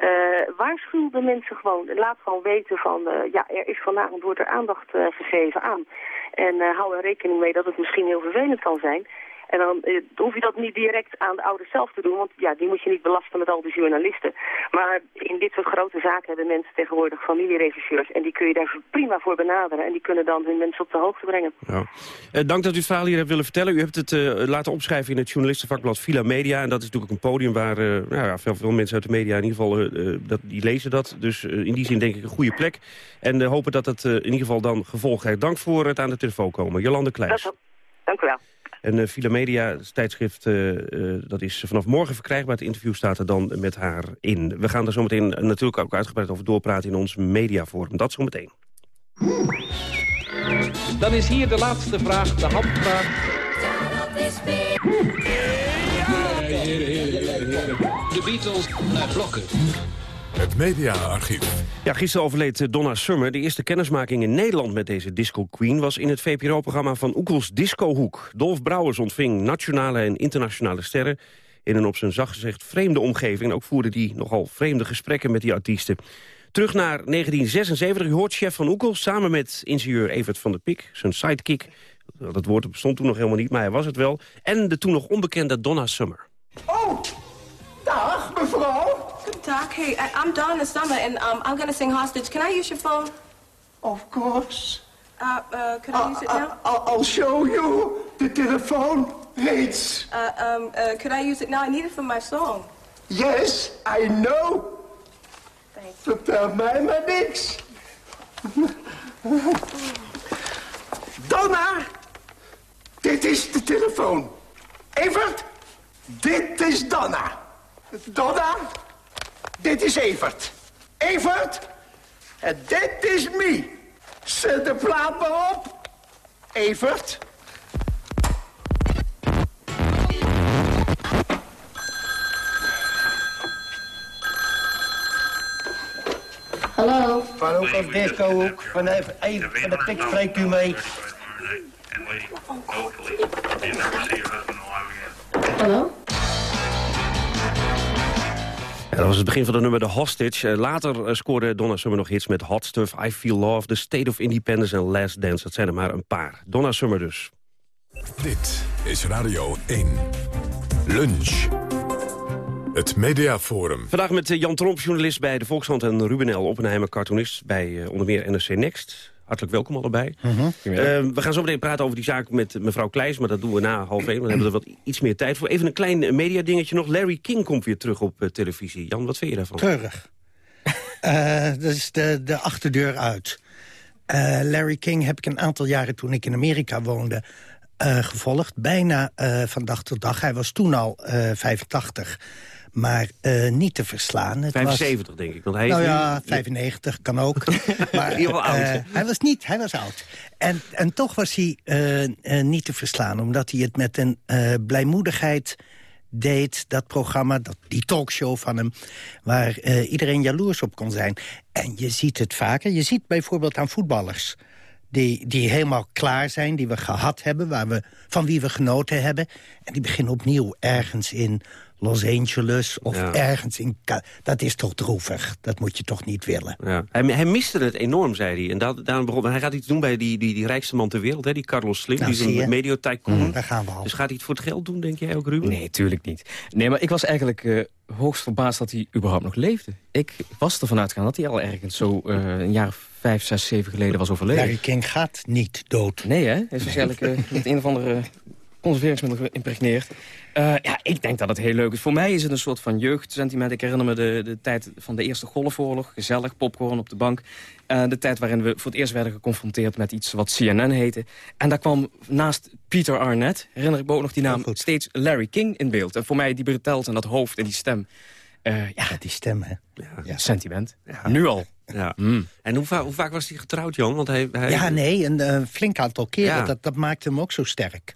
Uh, waarschuw de mensen gewoon. Laat gewoon weten van, ja, er is vanavond wordt er aandacht gegeven aan. En hou er rekening mee dat het misschien heel vervelend kan zijn. En dan eh, hoef je dat niet direct aan de ouders zelf te doen, want ja, die moet je niet belasten met al die journalisten. Maar in dit soort grote zaken hebben mensen tegenwoordig familieregisseurs en die kun je daar prima voor benaderen en die kunnen dan hun mensen op de hoogte brengen. Ja. Eh, dank dat u het verhaal hier hebt willen vertellen. U hebt het uh, laten opschrijven in het journalistenvakblad Villa Media en dat is natuurlijk een podium waar uh, nou ja, veel, veel, mensen uit de media in ieder geval dat, die lezen dat. Dus in die zin denk ik een goede plek. En hopen dat het in ieder geval dan gevolg heeft. Dank voor het aan de telefoon komen. Jolande Kleijs. Dank u wel. En uh, Villa Media, het tijdschrift, uh, uh, dat is vanaf morgen verkrijgbaar. Het interview staat er dan met haar in. We gaan er zometeen natuurlijk ook uitgebreid over doorpraten in ons mediaforum. Dat zometeen. Dan is hier de laatste vraag, de handvraag. De Beatles naar blokken. Het mediaarchief. Ja, gisteren overleed Donna Summer. De eerste kennismaking in Nederland met deze disco queen... was in het VPRO-programma van Oekels Discohoek. Dolf Brouwers ontving nationale en internationale sterren... in een op zijn zacht gezegd vreemde omgeving. En ook voerde hij nogal vreemde gesprekken met die artiesten. Terug naar 1976. U hoort chef van Oekels samen met ingenieur Evert van der Pik... zijn sidekick. Dat woord bestond toen nog helemaal niet, maar hij was het wel. En de toen nog onbekende Donna Summer. Oh, dag mevrouw. Doc, hey, I, am Donna Summer, and um, I'm going to sing Hostage. Can I use your phone? Of course. Uh, uh, could I uh, use it now? Uh, I'll show you the telephone reeds. Uh, um, uh, could I use it now? I need it for my song. Yes, I know. Thanks. Maar niks. Donna, dit is de telefoon. Evert, dit is Donna. Donna, dit is Evert. Evert, en dit is me. Zet de plaat maar op. Evert. Hallo. Van Hoek Disco Hoek. Van de, van de Pik spreekt u mee. Hallo? Dat was het begin van de nummer The Hostage. Later scoorde Donna Summer nog hits met Hot Stuff, I Feel Love... The State of Independence en Last Dance. Dat zijn er maar een paar. Donna Summer dus. Dit is Radio 1. Lunch. Het Mediaforum. Vandaag met Jan Tromp, journalist bij de Volkskrant... en Ruben L. Oppenheimer, cartoonist bij onder meer NRC Next. Hartelijk welkom allebei. Mhm. Uh, we gaan zo meteen praten over die zaak met mevrouw Kleijs... maar dat doen we na half één, dan hebben we er wat iets meer tijd voor. Even een klein mediadingetje nog. Larry King komt weer terug op uh, televisie. Jan, wat vind je daarvan? Treurig. uh, dat is de, de achterdeur uit. Uh, Larry King heb ik een aantal jaren toen ik in Amerika woonde... Uh, gevolgd, bijna uh, van dag tot dag. Hij was toen al 85, maar niet te verslaan. Het 75, was, denk ik. Want hij nou ja, nu... 95 kan ook. maar, oud. hij was niet, hij was oud. En, en toch was hij niet te verslaan, omdat hij het met een blijmoedigheid deed, dat programma, dat, die talkshow van hem... waar uh, iedereen jaloers op kon zijn. En je ziet het vaker. Je ziet bijvoorbeeld aan voetballers... Die, die helemaal klaar zijn, die we gehad hebben... Waar we, van wie we genoten hebben. En die beginnen opnieuw ergens in Los Angeles of Ja. ergens in... Dat is toch droevig? Dat moet je toch niet willen? Ja. Hij, hij miste het enorm, zei hij. En dat, daarom begon, hij gaat iets doen bij die, die, die rijkste man ter wereld, hè, die Carlos Slim. Nou, die is een medio-tycoon. Mm, daar gaan we al. Dus gaat hij het voor het geld doen, denk jij ook, Ruben? Nee, tuurlijk niet. Nee, maar ik was eigenlijk eh, hoogst verbaasd dat hij überhaupt nog leefde. Ik was ervan uitgegaan dat hij al ergens zo eh, een jaar of vijf, zes, zeven geleden was overleden. Larry King gaat niet dood. Nee, hè? Hij is waarschijnlijk eh, met een of andere conserveringsmiddel geïmpregneerd. Eh, ja, ik denk dat het heel leuk is. Voor mij is het een soort van jeugdsentiment. Ik herinner me de, de tijd van de Eerste Golfoorlog. Gezellig, popcorn op de bank. Eh, de tijd waarin we voor het eerst werden geconfronteerd met iets wat CNN heette. En daar kwam naast Peter Arnett, herinner ik me ook nog die naam, steeds Larry King in beeld. En voor mij die Bertels en dat hoofd en die stem. Eh, ja, die stem, hè? Ja. Sentiment. Nu al. Ja. En hoe, va- hoe vaak was hij getrouwd, Jan? Want hij, hij... Ja, nee, een eh, flink aantal keren. Ja. Dat, dat maakte hem ook zo sterk.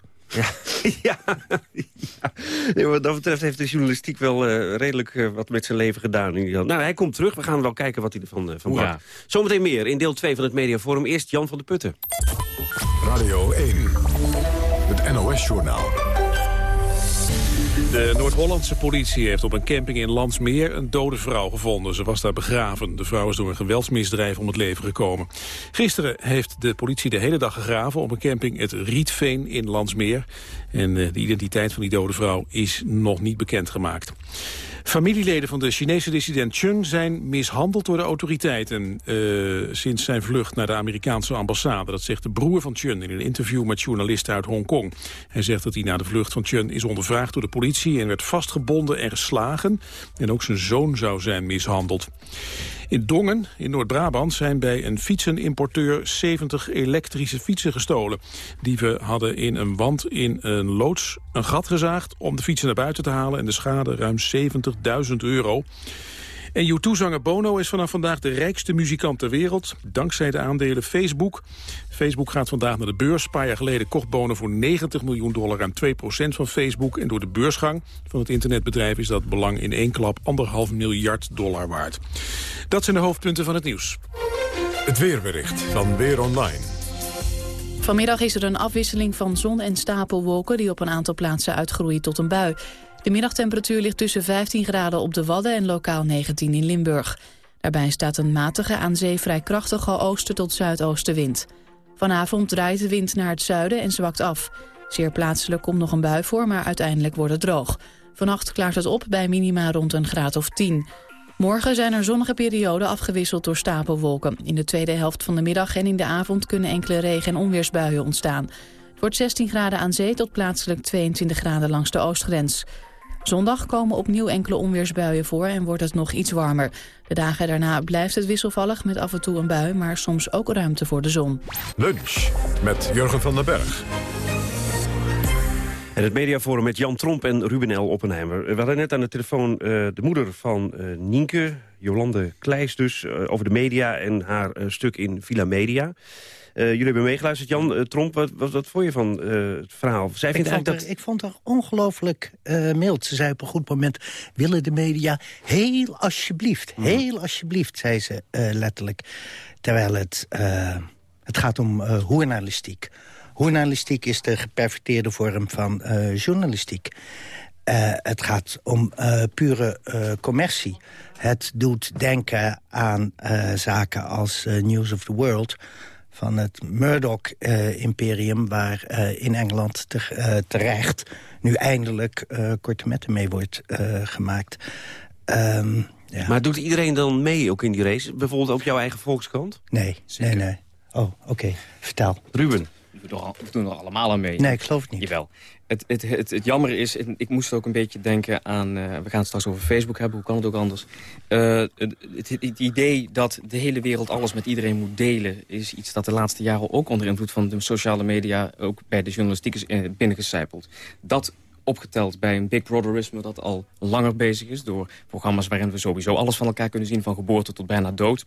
Nee, wat dat betreft heeft de journalistiek wel eh, redelijk wat met zijn leven gedaan. Nou, hij komt terug. We gaan wel kijken wat hij ervan uh, van maakt. Zometeen meer in deel 2 van het Mediaforum. Eerst Jan van de Putten. Radio 1, het NOS-journaal. De Noord-Hollandse politie heeft op een camping in Landsmeer een dode vrouw gevonden. Ze was daar begraven. De vrouw is door een geweldsmisdrijf om het leven gekomen. Gisteren heeft de politie de hele dag gegraven op een camping het Rietveen in Landsmeer. En eh, de identiteit van die dode vrouw is nog niet bekendgemaakt. Familieleden van de Chinese dissident Chun zijn mishandeld door de autoriteiten eh, sinds zijn vlucht naar de Amerikaanse ambassade. Dat zegt de broer van Chun in een interview met journalisten uit Hongkong. Hij zegt dat hij na de vlucht van Chun is ondervraagd door de politie en werd vastgebonden en geslagen. En ook zijn zoon zou zijn mishandeld. In Dongen, in Noord-Brabant, zijn bij een fietsenimporteur 70 elektrische fietsen gestolen. Dieven hadden in een wand in een loods een gat gezaagd om de fietsen naar buiten te halen en de schade ruim 70.000 euro. En U2-zanger Bono is vanaf vandaag de rijkste muzikant ter wereld, dankzij de aandelen Facebook. Facebook gaat vandaag naar de beurs. Een paar jaar geleden kocht Bono voor 90 miljoen dollar ruim 2% van Facebook. En door de beursgang van het internetbedrijf is dat belang in één klap anderhalf miljard dollar waard. Dat zijn de hoofdpunten van het nieuws. Het weerbericht van Weer Online. Vanmiddag is er een afwisseling van zon en stapelwolken... die op een aantal plaatsen uitgroeien tot een bui. De middagtemperatuur ligt tussen 15 graden op de Wadden... en lokaal 19 in Limburg. Daarbij staat een matige, aan zee vrij krachtige oosten tot zuidoostenwind. Vanavond draait de wind naar het zuiden en zwakt af. Zeer plaatselijk komt nog een bui voor, maar uiteindelijk wordt het droog. Vannacht klaart het op bij minima rond een graad of 10. Morgen zijn er zonnige perioden afgewisseld door stapelwolken. In de tweede helft van de middag en in de avond kunnen enkele regen- en onweersbuien ontstaan. Het wordt 16 graden aan zee tot plaatselijk 22 graden langs de oostgrens. Zondag komen opnieuw enkele onweersbuien voor en wordt het nog iets warmer. De dagen daarna blijft het wisselvallig met af en toe een bui, maar soms ook ruimte voor de zon. Lunch met Jurgen van den Berg. En het mediaforum met Jan Tromp en Ruben L. Oppenheimer. We hadden net aan de telefoon eh, de moeder van eh, Nienke, Jolande Kleijs dus... eh, over de media en haar stuk in Villa Media. Eh, jullie hebben meegeluisterd. Jan eh, Tromp, wat, wat, wat vond je van eh, het verhaal? Zij Ik vindt vond, dat... ik vond haar ongelooflijk mild. Ze zei op een goed moment, willen de media heel alsjeblieft, heel alsjeblieft, zei ze letterlijk. Terwijl het, het gaat om journalistiek. Journalistiek is de geperverteerde vorm van uh, journalistiek. Uh, het gaat om uh, pure commercie. Het doet denken aan zaken als News of the World van het Murdoch-imperium... waar in Engeland te, terecht nu eindelijk korte metten mee wordt gemaakt. Um, ja. Maar doet iedereen dan mee ook in die race? Bijvoorbeeld ook jouw eigen Volkskrant? Nee, nee, nee. Oh, oké. Vertel. Ruben. We doen, er, we doen er allemaal aan mee. Nee, ik geloof het niet. Jawel. Het, het, het, jammer is, ik moest ook een beetje denken aan... eh, we gaan het straks over Facebook hebben, hoe kan het ook anders? Eh, het idee dat de hele wereld alles met iedereen moet delen... is iets dat de laatste jaren ook onder invloed van de sociale media... ook bij de journalistiek is eh, binnengecijpeld. Dat opgeteld bij een big brotherisme dat al langer bezig is... door programma's waarin we sowieso alles van elkaar kunnen zien... van geboorte tot bijna dood.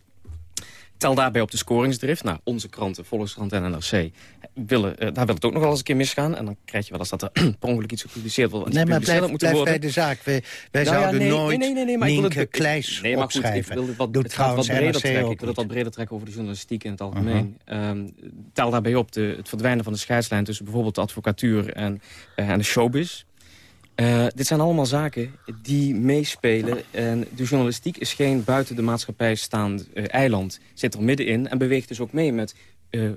Tel daarbij op de scoringsdrift. Nou, onze kranten, Volkskrant en NRC, willen, eh, daar wil het ook nog wel eens een keer misgaan. En dan krijg je wel eens dat er per ongeluk iets gepubliceerd wordt. Nee, maar blijf, blijf bij de zaak. Wij, wij Nou ja, zouden nee, nooit nee, nee, nee, maar ik wil het- Kleijs nee, maar goed. Ik wil het wat, Doet het gaat wat breder trekken. Ik wil het wat breder trekken over de journalistiek in het algemeen. Ehm, tel daarbij op de, het verdwijnen van de scheidslijn tussen bijvoorbeeld de advocatuur en, eh, en de showbiz. Eh, dit zijn allemaal zaken die meespelen. En de journalistiek is geen buiten de maatschappij staand eh, eiland. Zit er middenin en beweegt dus ook mee met, eh,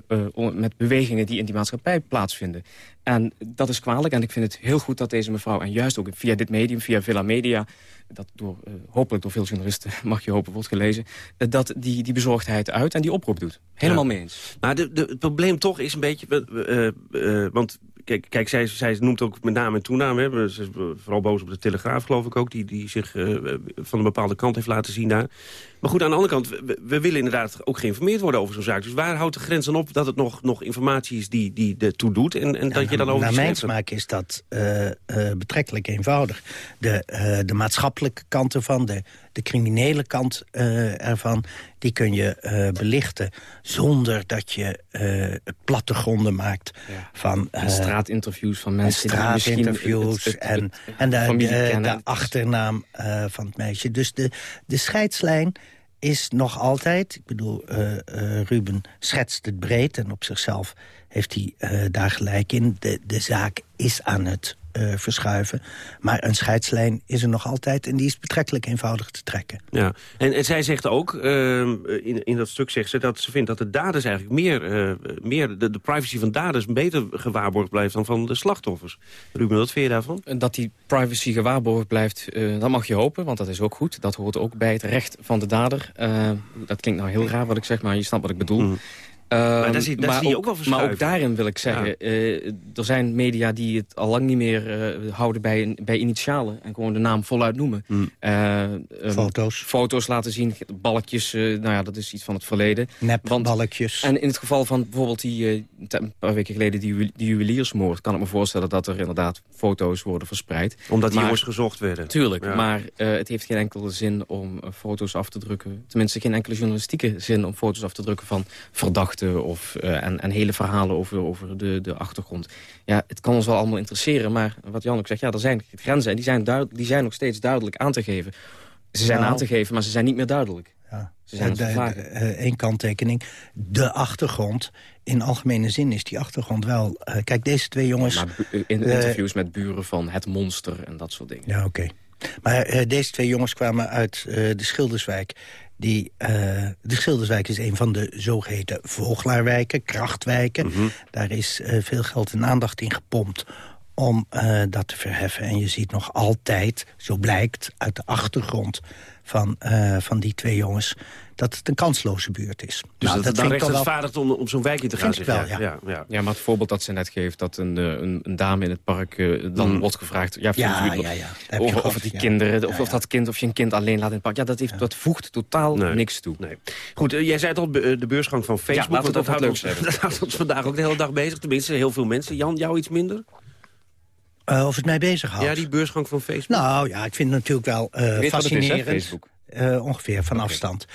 met bewegingen die in die maatschappij plaatsvinden. En dat is kwalijk. En ik vind het heel goed dat deze mevrouw, en juist ook via dit medium, via Villa Media... dat door, hopelijk door veel journalisten, mag je hopen, wordt gelezen... dat die, die bezorgdheid uit en die oproep doet. Helemaal Ja. mee eens. Maar de, de, het probleem toch is een beetje... want kijk, kijk zij, zij noemt ook met naam en toenaam. Hè, ze is vooral boos op de Telegraaf, geloof ik ook... die, die zich eh, van een bepaalde kant heeft laten zien daar. Maar goed, aan de andere kant, we, we willen inderdaad ook geïnformeerd worden over zo'n zaak. Dus waar houdt de grens dan op dat het nog, nog informatie is die, die ertoe doet... en, en dat je dan over Naar mijn smaak is dat eh, eh, betrekkelijk eenvoudig. De, de maatschappelijke kant ervan, de, de criminele kant eh, ervan... die kun je eh, belichten zonder dat je eh plattegronden maakt van... Straatinterviews van mensen straatinterviews het- het- en, en de, de, de achternaam van het meisje. Dus de, de scheidslijn is nog altijd... Ik bedoel, Ruben schetst het breed en op zichzelf heeft hij daar gelijk in. De, de zaak is aan het eh, verschuiven. Maar een scheidslijn is er nog altijd en die is betrekkelijk eenvoudig te trekken. Ja, en, en zij zegt ook, ehm, in, in dat stuk zegt ze dat ze vindt dat de daders eigenlijk meer, eh, meer de, de privacy van daders beter gewaarborgd blijft dan van de slachtoffers. Ruben, wat vind je daarvan? En Dat die privacy gewaarborgd blijft, eh, dat mag je hopen, want dat is ook goed. Dat hoort ook bij het recht van de dader. Dat klinkt nou heel raar wat ik zeg, maar je snapt wat ik bedoel. Mm. Maar daar zie- daar zie je ook wel Maar ook daarin wil ik zeggen, eh, er zijn media die het al lang niet meer eh, houden bij, bij initialen. En gewoon de naam voluit noemen. Mm. Eh, ehm, Foto's. Foto's laten zien, balkjes, nou ja, dat is iets van het verleden. Nepbalkjes. En in het geval van bijvoorbeeld die, eh, een paar weken geleden die, die juweliersmoord... kan ik me voorstellen dat er inderdaad foto's worden verspreid. Omdat die jongens gezocht werden. Tuurlijk, Ja. maar eh, het heeft geen enkele zin om foto's af te drukken. Tenminste, geen enkele journalistieke zin om foto's af te drukken van verdachten... Of, eh, en, en hele verhalen over, over de, de achtergrond. Ja, het kan ons wel allemaal interesseren, maar wat Jan ook zegt... ja, er zijn grenzen en die zijn, duid- die zijn nog steeds duidelijk aan te geven. Ze zijn Nou. aan te geven, maar ze zijn niet meer duidelijk. Ze zijn Eh, de- eh, één kanttekening. De achtergrond, in algemene zin is die achtergrond wel... eh, kijk, deze twee jongens... Maar in eh, interviews met buren van het monster en dat soort dingen. Ja, oké. Maar eh, deze twee jongens kwamen uit eh, de Schilderswijk. Die, eh, de Schilderswijk is een van de zogeheten vogelaarwijken, krachtwijken. Mhm. Daar is eh, veel geld en aandacht in gepompt om eh, dat te verheffen. En je ziet nog altijd, zo blijkt uit de achtergrond van, eh, van die twee jongens... dat het een kansloze buurt is. Dus Nou, dat, dan vind ik toch wel- rechtvaardigt om, om zo'n wijk in te gaan ik zitten. wel, ja. ja. Ja, maar het voorbeeld dat ze net geeft... dat een, eh, een, een dame in het park dan Mm. wordt gevraagd... Ja, Ja, ja, ja. Daar heb je Over, die ja. kinderen, of, Ja, of dat kind, of je een kind alleen laat in het park. Ja, dat, heeft, dat voegt totaal Nee. niks toe. Nee. Goed, jij zei het al, be- eh, de beursgang van Facebook. laten we want het over dat, wat houdt ons, leuks hebben. dat houdt ons vandaag ook de hele dag bezig. Tenminste, heel veel mensen. Jan, jou iets minder? Eh, of het mij bezighoudt. Ja, die beursgang van Facebook. Nou ja, ik vind het natuurlijk wel eh, wat het is, hè, fascinerend. Facebook? Eh, ongeveer, van afstand.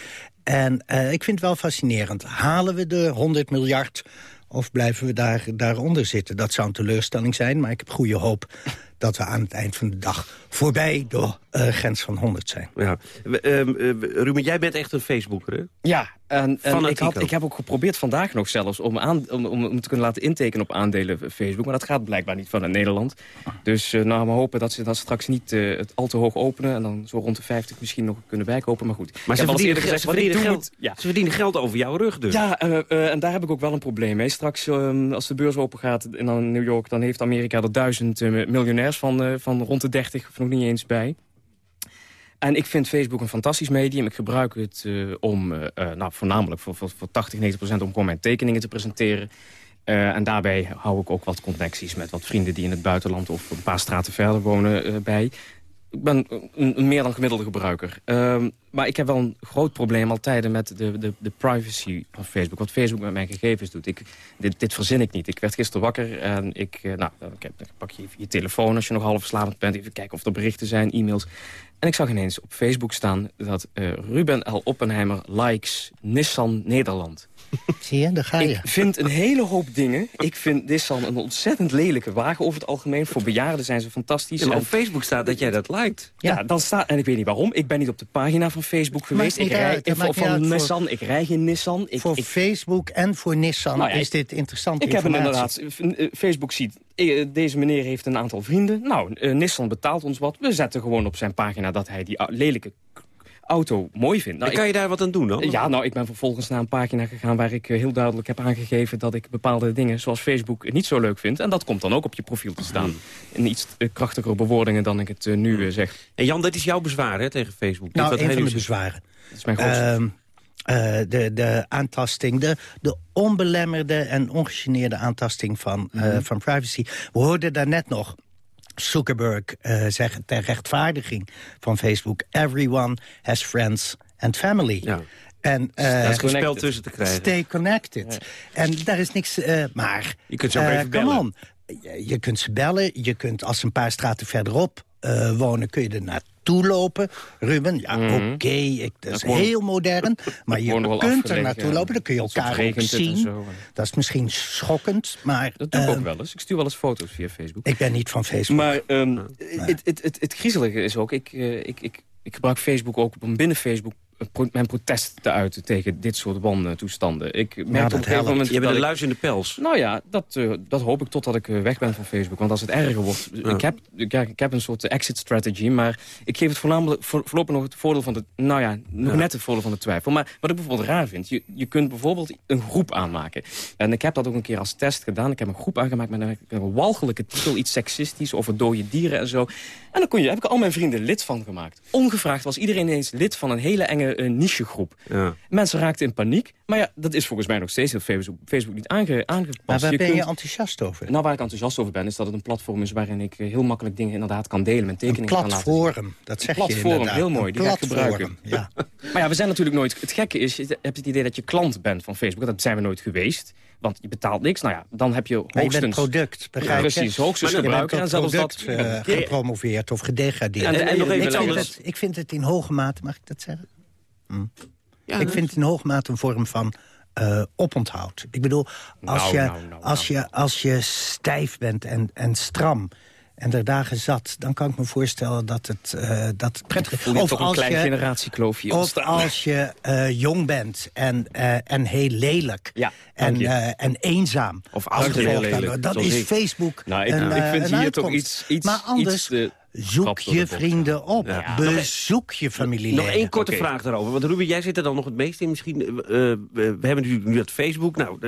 En eh, ik vind het wel fascinerend. Halen we de 100 miljard of blijven we daar, daaronder zitten? Dat zou een teleurstelling zijn, maar ik heb goede hoop... dat we aan het eind van de dag voorbij de eh, grens van 100 zijn. Ja. Ehm, eh, Ruben, jij bent echt een Facebooker, hè? Ja, en, en ik, had, ik heb ook geprobeerd vandaag nog zelfs... om, aan, om, om, te kunnen laten intekenen op aandelen Facebook. Maar dat gaat blijkbaar niet vanuit Nederland. Dus eh, nou, we hopen dat ze dat straks niet eh, het al te hoog openen... en dan zo rond de 50 misschien nog kunnen bijkopen. Maar goed, Maar ze verdienen, eerder geld, ze, gezegd, verdienen geld, moet- ja. ze verdienen geld over jouw rug dus. Ja, eh, eh, en daar heb ik ook wel een probleem mee. Straks, eh, als de beurs open gaat in dan New York... dan heeft Amerika er duizend miljonairs van, eh, van rond de 30 of niet eens bij. En ik vind Facebook een fantastisch medium. Ik gebruik het uh, om, uh, nou, voornamelijk voor, voor, voor 80, 90 procent... om gewoon mijn tekeningen te presenteren. En daarbij hou ik ook wat connecties met wat vrienden die in het buitenland... of een paar straten verder wonen bij ik ben een, meer dan gemiddelde gebruiker. Uh, maar ik heb wel een groot probleem altijd met de, de, de privacy van Facebook. Wat Facebook met mijn gegevens doet. Ik, dit, dit verzin ik niet. Ik werd gisteren wakker en ik... Uh, nou, ik pak je je telefoon als je nog half verslavend bent. Even kijken of er berichten zijn, e-mails. En ik zag ineens op Facebook staan dat uh, Ruben L. Oppenheimer likes Nissan Nederland. Zie je, daar ga je. Ik vind een hele hoop dingen. Ik vind Nissan een ontzettend lelijke wagen over het algemeen. Voor bejaarden zijn ze fantastisch. Ja, maar op Facebook staat dat jij dat liked. Ja, dan staat, en ik weet niet waarom. Ik ben niet op de pagina van Facebook geweest. Ik rij, van, van Nissan, voor, ik rij geen Nissan. Ik, voor ik, Facebook en voor Nissan nou ja, is dit interessant Ik heb inderdaad... Facebook ziet, deze meneer heeft een aantal vrienden. Nou, uh, Nissan betaalt ons wat. We zetten gewoon op zijn pagina dat hij die lelijke auto mooi vindt. Nou, kan je daar wat aan doen dan? Ja, nou, ik ben vervolgens naar een pagina gegaan... waar ik heel duidelijk heb aangegeven dat ik bepaalde dingen... zoals Facebook niet zo leuk vind. En dat komt dan ook op je profiel te staan. In iets krachtigere bewoordingen dan ik het nu zeg. En Jan, dit is jouw bezwaar hè, tegen Facebook? Nou, wat een van de bezwaren. Dat is mijn grootste. Uh, de, de aantasting, de, de onbelemmerde en ongegeneerde aantasting van, uh, mm -hmm. van privacy. We hoorden daarnet nog Zuckerberg uh, zeggen ter rechtvaardiging van Facebook... everyone has friends and family. Ja. En, uh, is een spel tussen te krijgen. Stay connected. Ja. En daar is niks... Uh, maar... Je kunt ze ook even bellen. On. Je, je kunt ze bellen. Je kunt als een paar straten verderop uh, wonen... kun je er naartoe lopen. Ruben, ja, mm -hmm. oké, okay, dat is heel modern. Maar je kunt er naartoe lopen. Dan kun je elkaar ook zien. Zo, dat is misschien schokkend, maar... Dat doe ik ook wel eens. Ik stuur wel eens foto's via Facebook. Ik ben niet van Facebook. Maar um, het, het, het, het griezelige is ook... Ik, uh, ik, ik, ik gebruik Facebook ook om binnen Facebook mijn protest te uiten tegen dit soort wantoestanden. Ik merk ja, op een gegeven moment... Je bent een luis in de pels. Nou ja, dat, uh, dat hoop ik totdat ik weg ben van Facebook. Want als het erger wordt... Ja. Ik, heb, ik, ik, heb een soort exit strategy, maar ik geef het voornamelijk voor, voorlopig nog het voordeel van de... Nou ja, nog ja. net het voordeel van de twijfel. Maar wat ik bijvoorbeeld raar vind, je, je kunt bijvoorbeeld een groep aanmaken. En ik heb dat ook een keer als test gedaan. Ik heb een groep aangemaakt met een, een walgelijke titel, iets seksistisch over dode dieren en zo. En dan kon je, heb ik al mijn vrienden lid van gemaakt. Ongevraagd was iedereen eens lid van een hele enge uh, nichegroep. Ja. Mensen raakten in paniek. Maar ja, dat is volgens mij nog steeds dat Facebook, Facebook niet aange, aangepast. Maar waar je ben kunt... je enthousiast over? Nou, waar ik enthousiast over ben, is dat het een platform is... waarin ik heel makkelijk dingen inderdaad kan delen. Mijn tekeningen een platform, dat zeg een platform, je inderdaad. heel mooi, een die ga ik gebruiken. Ja. maar ja, we zijn natuurlijk nooit... Het gekke is, je hebt het idee dat je klant bent van Facebook. Dat zijn we nooit geweest. Want je betaalt niks. Nou ja, dan heb je hoogstens... Maar je bent product, begrijp ja, Precies, hoogstens maar gebruiker. En zelfs dat... Uh, gepromoveerd of gedegradeerd. En, en, en nog even ik, vind het, ik vind het in hoge mate, mag ik dat zeggen? Hm. Ja, ik vind het in hoge mate een vorm van uh, oponthoud. Ik bedoel, als, nou, je, nou, nou, als, je, als je stijf bent en, en stram en er dagen zat, dan kan ik me voorstellen dat het uh, dat prettig is. Of toch een klein generatiekloofje Of ontstaan. als je uh, jong bent en, uh, en heel lelijk ja, en, en eenzaam. Of oud en heel lelijk. Dan is ik. Facebook nou, ik, een, ik vind een hier toch iets, iets, Maar anders, iets Zoek je vrienden op. Ja. Bezoek je familie. Nog één korte okay. vraag daarover. Want Ruben, jij zit er dan nog het meest in. Misschien, uh, we hebben natuurlijk nu dat Facebook. Nou,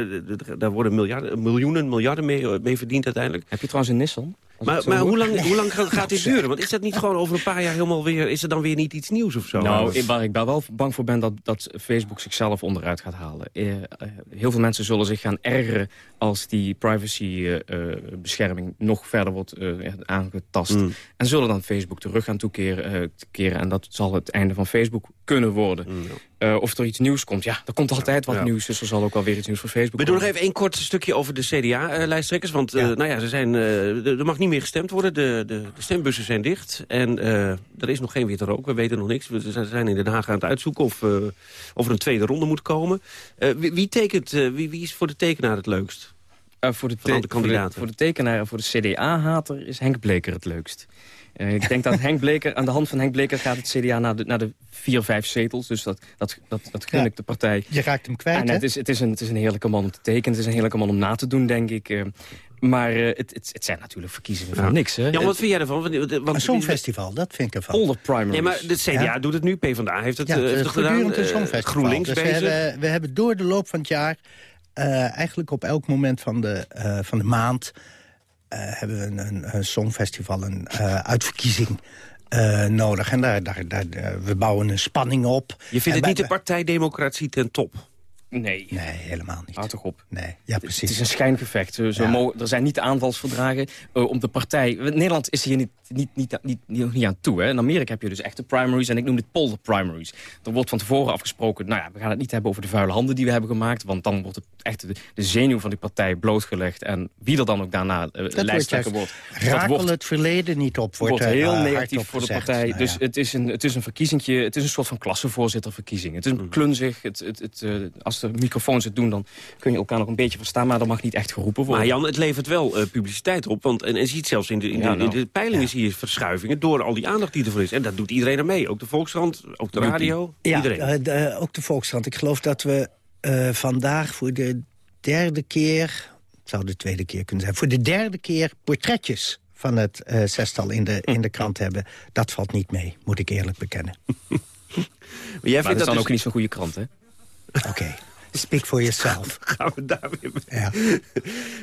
daar worden miljarden, miljoenen, miljarden mee, mee verdiend uiteindelijk. Heb je trouwens een Nissan? Maar, maar hoe, lang, hoe lang gaat dit duren? Want is dat niet gewoon over een paar jaar helemaal weer... is er dan weer niet iets nieuws of zo? Nou, waar ik daar wel bang voor ben dat, dat Facebook zichzelf onderuit gaat halen. Uh, uh, heel veel mensen zullen zich gaan ergeren als die privacybescherming uh, nog verder wordt aangetast. Mm. En zullen dan Facebook terug gaan toekeren. keren, en dat zal het einde van Facebook kunnen worden. Mm. Uh, of er iets nieuws komt. Ja, er komt altijd wat ja. nieuws, dus er zal ook wel weer iets nieuws voor Facebook We doen nog even één kort stukje over de CDA-lijsttrekkers. Want ja. Uh, nou ja, ze zijn, uh, er mag niet meer gestemd worden. De, de, de stembussen zijn dicht. En er is nog geen witte rook. We weten nog niks. We zijn in Den Haag aan het uitzoeken of, of er een tweede ronde moet komen. wie, wie, tekent, wie, wie is voor de tekenaar het leukst? voor, de de voor, de, voor de tekenaar en voor de CDA-hater is Henk Bleker het leukst. Uh, ik denk dat Henk Bleker, aan de hand van Henk Bleker gaat het CDA naar de, naar de vier, vijf zetels. Dus dat, dat, dat, dat gun ja, ik de partij. Je raakt hem kwijt, en het is, het, is een, het is een heerlijke man om te tekenen. Het is een heerlijke man om na te doen, denk ik. Uh, maar uh, het, het, het, zijn natuurlijk verkiezingen ja. van niks. Hè? Ja, wat vind jij ervan? Want, want, een songfestival, dat vind ik ervan. Primaries. Nee, maar de CDA ja. doet het nu. PvdA heeft het, ja, heeft het gedaan. Een songfestival. GroenLinks dus bezig. We hebben, we hebben door de loop van het jaar... eigenlijk op elk moment van de, van de maand... hebben we een, een, een songfestival, een uitverkiezing eh, nodig. En daar, daar, daar, we bouwen een spanning op. Je vindt het wij- niet de partijdemocratie ten top? Nee. Nee, helemaal niet. Houd toch op. Nee, ja, precies. Het is een schijngevecht. Zo, Ja. mogen- er zijn niet aanvalsverdragen eh, om de partij... Nederland is hier niet, niet, niet, niet, niet, aan toe. Hè. In Amerika heb je dus echte primaries en ik noem dit polder primaries. Er wordt van tevoren afgesproken... nou ja, we gaan het niet hebben over de vuile handen die we hebben gemaakt... want dan wordt het echt de, de zenuw van die partij blootgelegd. En wie er dan ook daarna uh, lijsttrekker wordt wordt... Rakel wordt, het verleden niet op. wordt er, heel eh, negatief voor de partij. Nou dus ja. het, is een, het is een verkiezingje, het is een soort van klassenvoorzitterverkiezing. Het is een klunzig. Het, het, het, als de microfoons het doen, dan kun je elkaar nog een beetje verstaan... maar er mag niet echt geroepen worden. Maar Jan, het levert wel eh, publiciteit op. Want, en, en je ziet zelfs in de, in de, nou. de peilingen zie je verschuivingen... door al die aandacht die ervoor is. En dat doet iedereen aan mee. Ook de Volkskrant, ook de radio, Ja, iedereen. eh, de- ook de Volkskrant. Ik geloof dat we eh, vandaag voor de derde keer... het zou de tweede keer kunnen zijn... voor de derde keer portretjes van het eh, zestal in de, in de krant hebben. Dat valt niet mee, moet ik eerlijk bekennen. Maar jij maar dat vindt is dat dan dus- ook niet zo'n goede krant, hè? Oké, speak for yourself. Gaan we daar weer... Ja.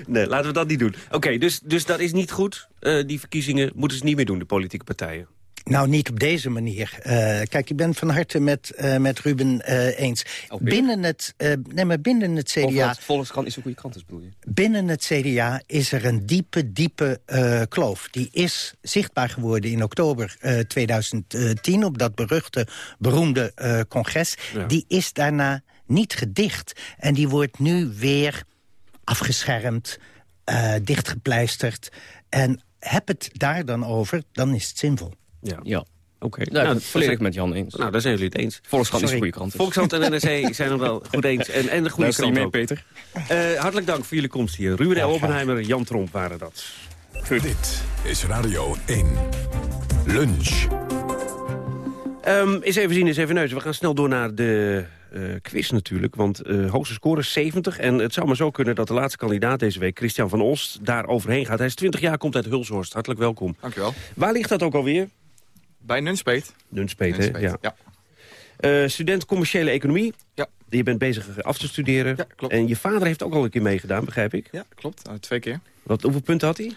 Nee, laten we dat niet doen. Oké, dus, dus dat is niet goed. Eh, die verkiezingen moeten ze niet meer doen, de politieke partijen. Nou, niet op deze manier. Eh, kijk, ik ben van harte met, eh, met Ruben eens. Binnen het, nee, maar binnen het CDA... Volkskrant niet zo'n goede krant bedoel je? Binnen het CDA is er een diepe, diepe kloof. Die is zichtbaar geworden in oktober eh, 2010... op dat beruchte, beroemde congres. Ja. Die is daarna niet gedicht. En die wordt nu weer afgeschermd, eh, dichtgepleisterd. En heb het daar dan over, dan is het zinvol. Ja. ja. Oké. Ja, ik ben het volledig met Jan eens. Nou, daar zijn jullie het eens. Volkskrant is een goede krant. dus. Volkskrant en NRC zijn het wel goed eens. En, en de goede Luister je krant mee, ook. Peter? Eh, hartelijk dank voor jullie komst hier. Ruben L. Oppenheimer, Jan Tromp waren dat. Dit is Radio 1. Lunch. Ehm eens even zien, eens even neuzen. We gaan snel door naar de eh, quiz natuurlijk. Want eh hoogste score is 70. En het zou maar zo kunnen dat de laatste kandidaat deze week... Christian van Oost, daar overheen gaat. Hij is 20 jaar, komt uit Hulshorst. Hartelijk welkom. Dankjewel. Waar ligt dat ook alweer? Bij Nunspeet. Nunspeet, hè? Ja. ja. Eh, student commerciële economie. Ja. Je bent bezig af te studeren. Ja, klopt. En je vader heeft ook al een keer meegedaan, begrijp ik? Ja, klopt. Twee keer. Wat, hoeveel punten had hij?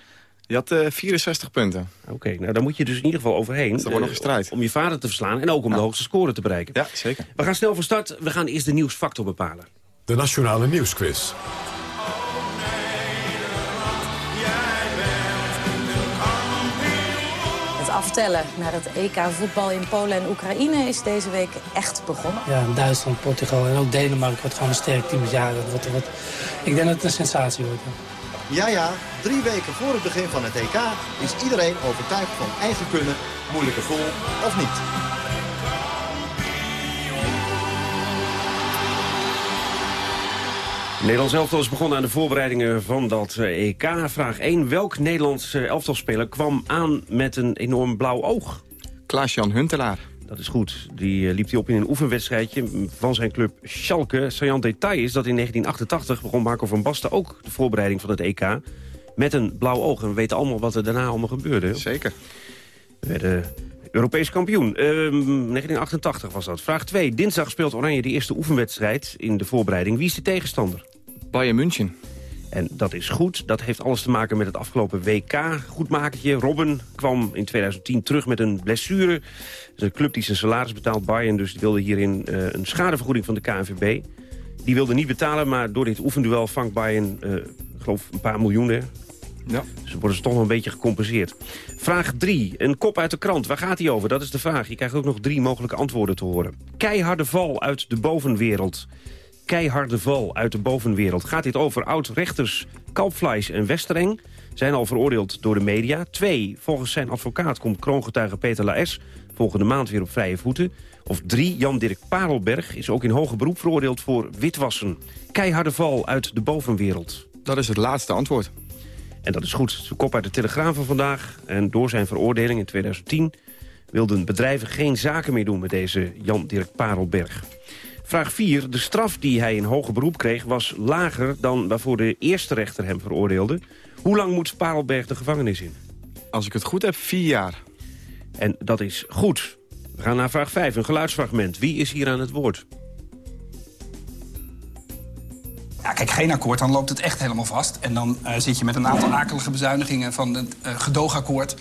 Je had uh, 64 punten. Oké, nou dan moet je dus in ieder geval overheen. Er wordt nog eh, gestrijd. Om je vader te verslaan en ook om de hoogste score te bereiken. Ja, zeker. We gaan snel van start. We gaan eerst de nieuwsfactor bepalen. De Nationale Nieuwsquiz. Het aftellen naar het EK voetbal in Polen en Oekraïne is deze week echt begonnen. Ja, Duitsland, Portugal en ook Denemarken wordt gewoon een sterk team. Ja, dat wordt, dat wordt- ik denk dat het een sensatie wordt. Ja, ja, drie weken voor het begin van het EK is iedereen overtuigd van eigen kunnen, moeilijke voel of niet. Nederlands elftal is begonnen aan de voorbereidingen van dat eh, EK. Vraag 1. Welk Nederlands eh, elftalspeler kwam aan met een enorm blauw oog? Klaas-Jan Huntelaar. Dat is goed. Die eh, liep hij op in een oefenwedstrijdje van zijn club Schalke. Saillant detail is dat in 1988 begon Marco van Basten ook de voorbereiding van het EK met een blauw oog. En we weten allemaal wat er daarna allemaal gebeurde. Zeker. We werden Europees kampioen. Ehm, 1988 was dat. Vraag 2. Dinsdag speelt Oranje de eerste oefenwedstrijd in de voorbereiding. Wie is de tegenstander? Bayern München. En dat is goed. Dat heeft alles te maken met het afgelopen WK. Goedmakertje Robben kwam in 2010 terug met een blessure. Dat is een club die zijn salaris betaalt, Bayern. Dus die wilde hierin eh, een schadevergoeding van de KNVB. Die wilde niet betalen, maar door dit oefenduel vangt Bayern... ik geloof een paar miljoen, hè? Ja. Dus dan worden ze toch nog een beetje gecompenseerd. Vraag 3. Een kop uit de krant. Waar gaat hij over? Dat is de vraag. Je krijgt ook nog drie mogelijke antwoorden te horen. Keiharde val uit de bovenwereld. Keiharde val uit de bovenwereld. Gaat dit over oud-rechters Kalpfleis en Westereng? Zijn al veroordeeld door de media. 2. Volgens zijn advocaat komt kroongetuige Peter Laes volgende maand weer op vrije voeten. Of 3. Jan-Dirk Parelberg is ook in hoger beroep veroordeeld voor witwassen. Keiharde val uit de bovenwereld. Dat is het laatste antwoord. En dat is goed. De kop uit de Telegraaf van vandaag. En door zijn veroordeling in 2010 wilden bedrijven geen zaken meer doen met deze Jan-Dirk Parelberg. Vraag 4. De straf die hij in hoger beroep kreeg was lager dan waarvoor de eerste rechter hem veroordeelde. Hoe lang moet Parelberg de gevangenis in? Als ik het goed heb, vier jaar. En dat is goed. We gaan naar vraag 5, een geluidsfragment. Wie is hier aan het woord? Ja, kijk, geen akkoord, dan loopt het echt helemaal vast. En dan eh, zit je met een aantal akelige bezuinigingen van het eh, gedoogakkoord.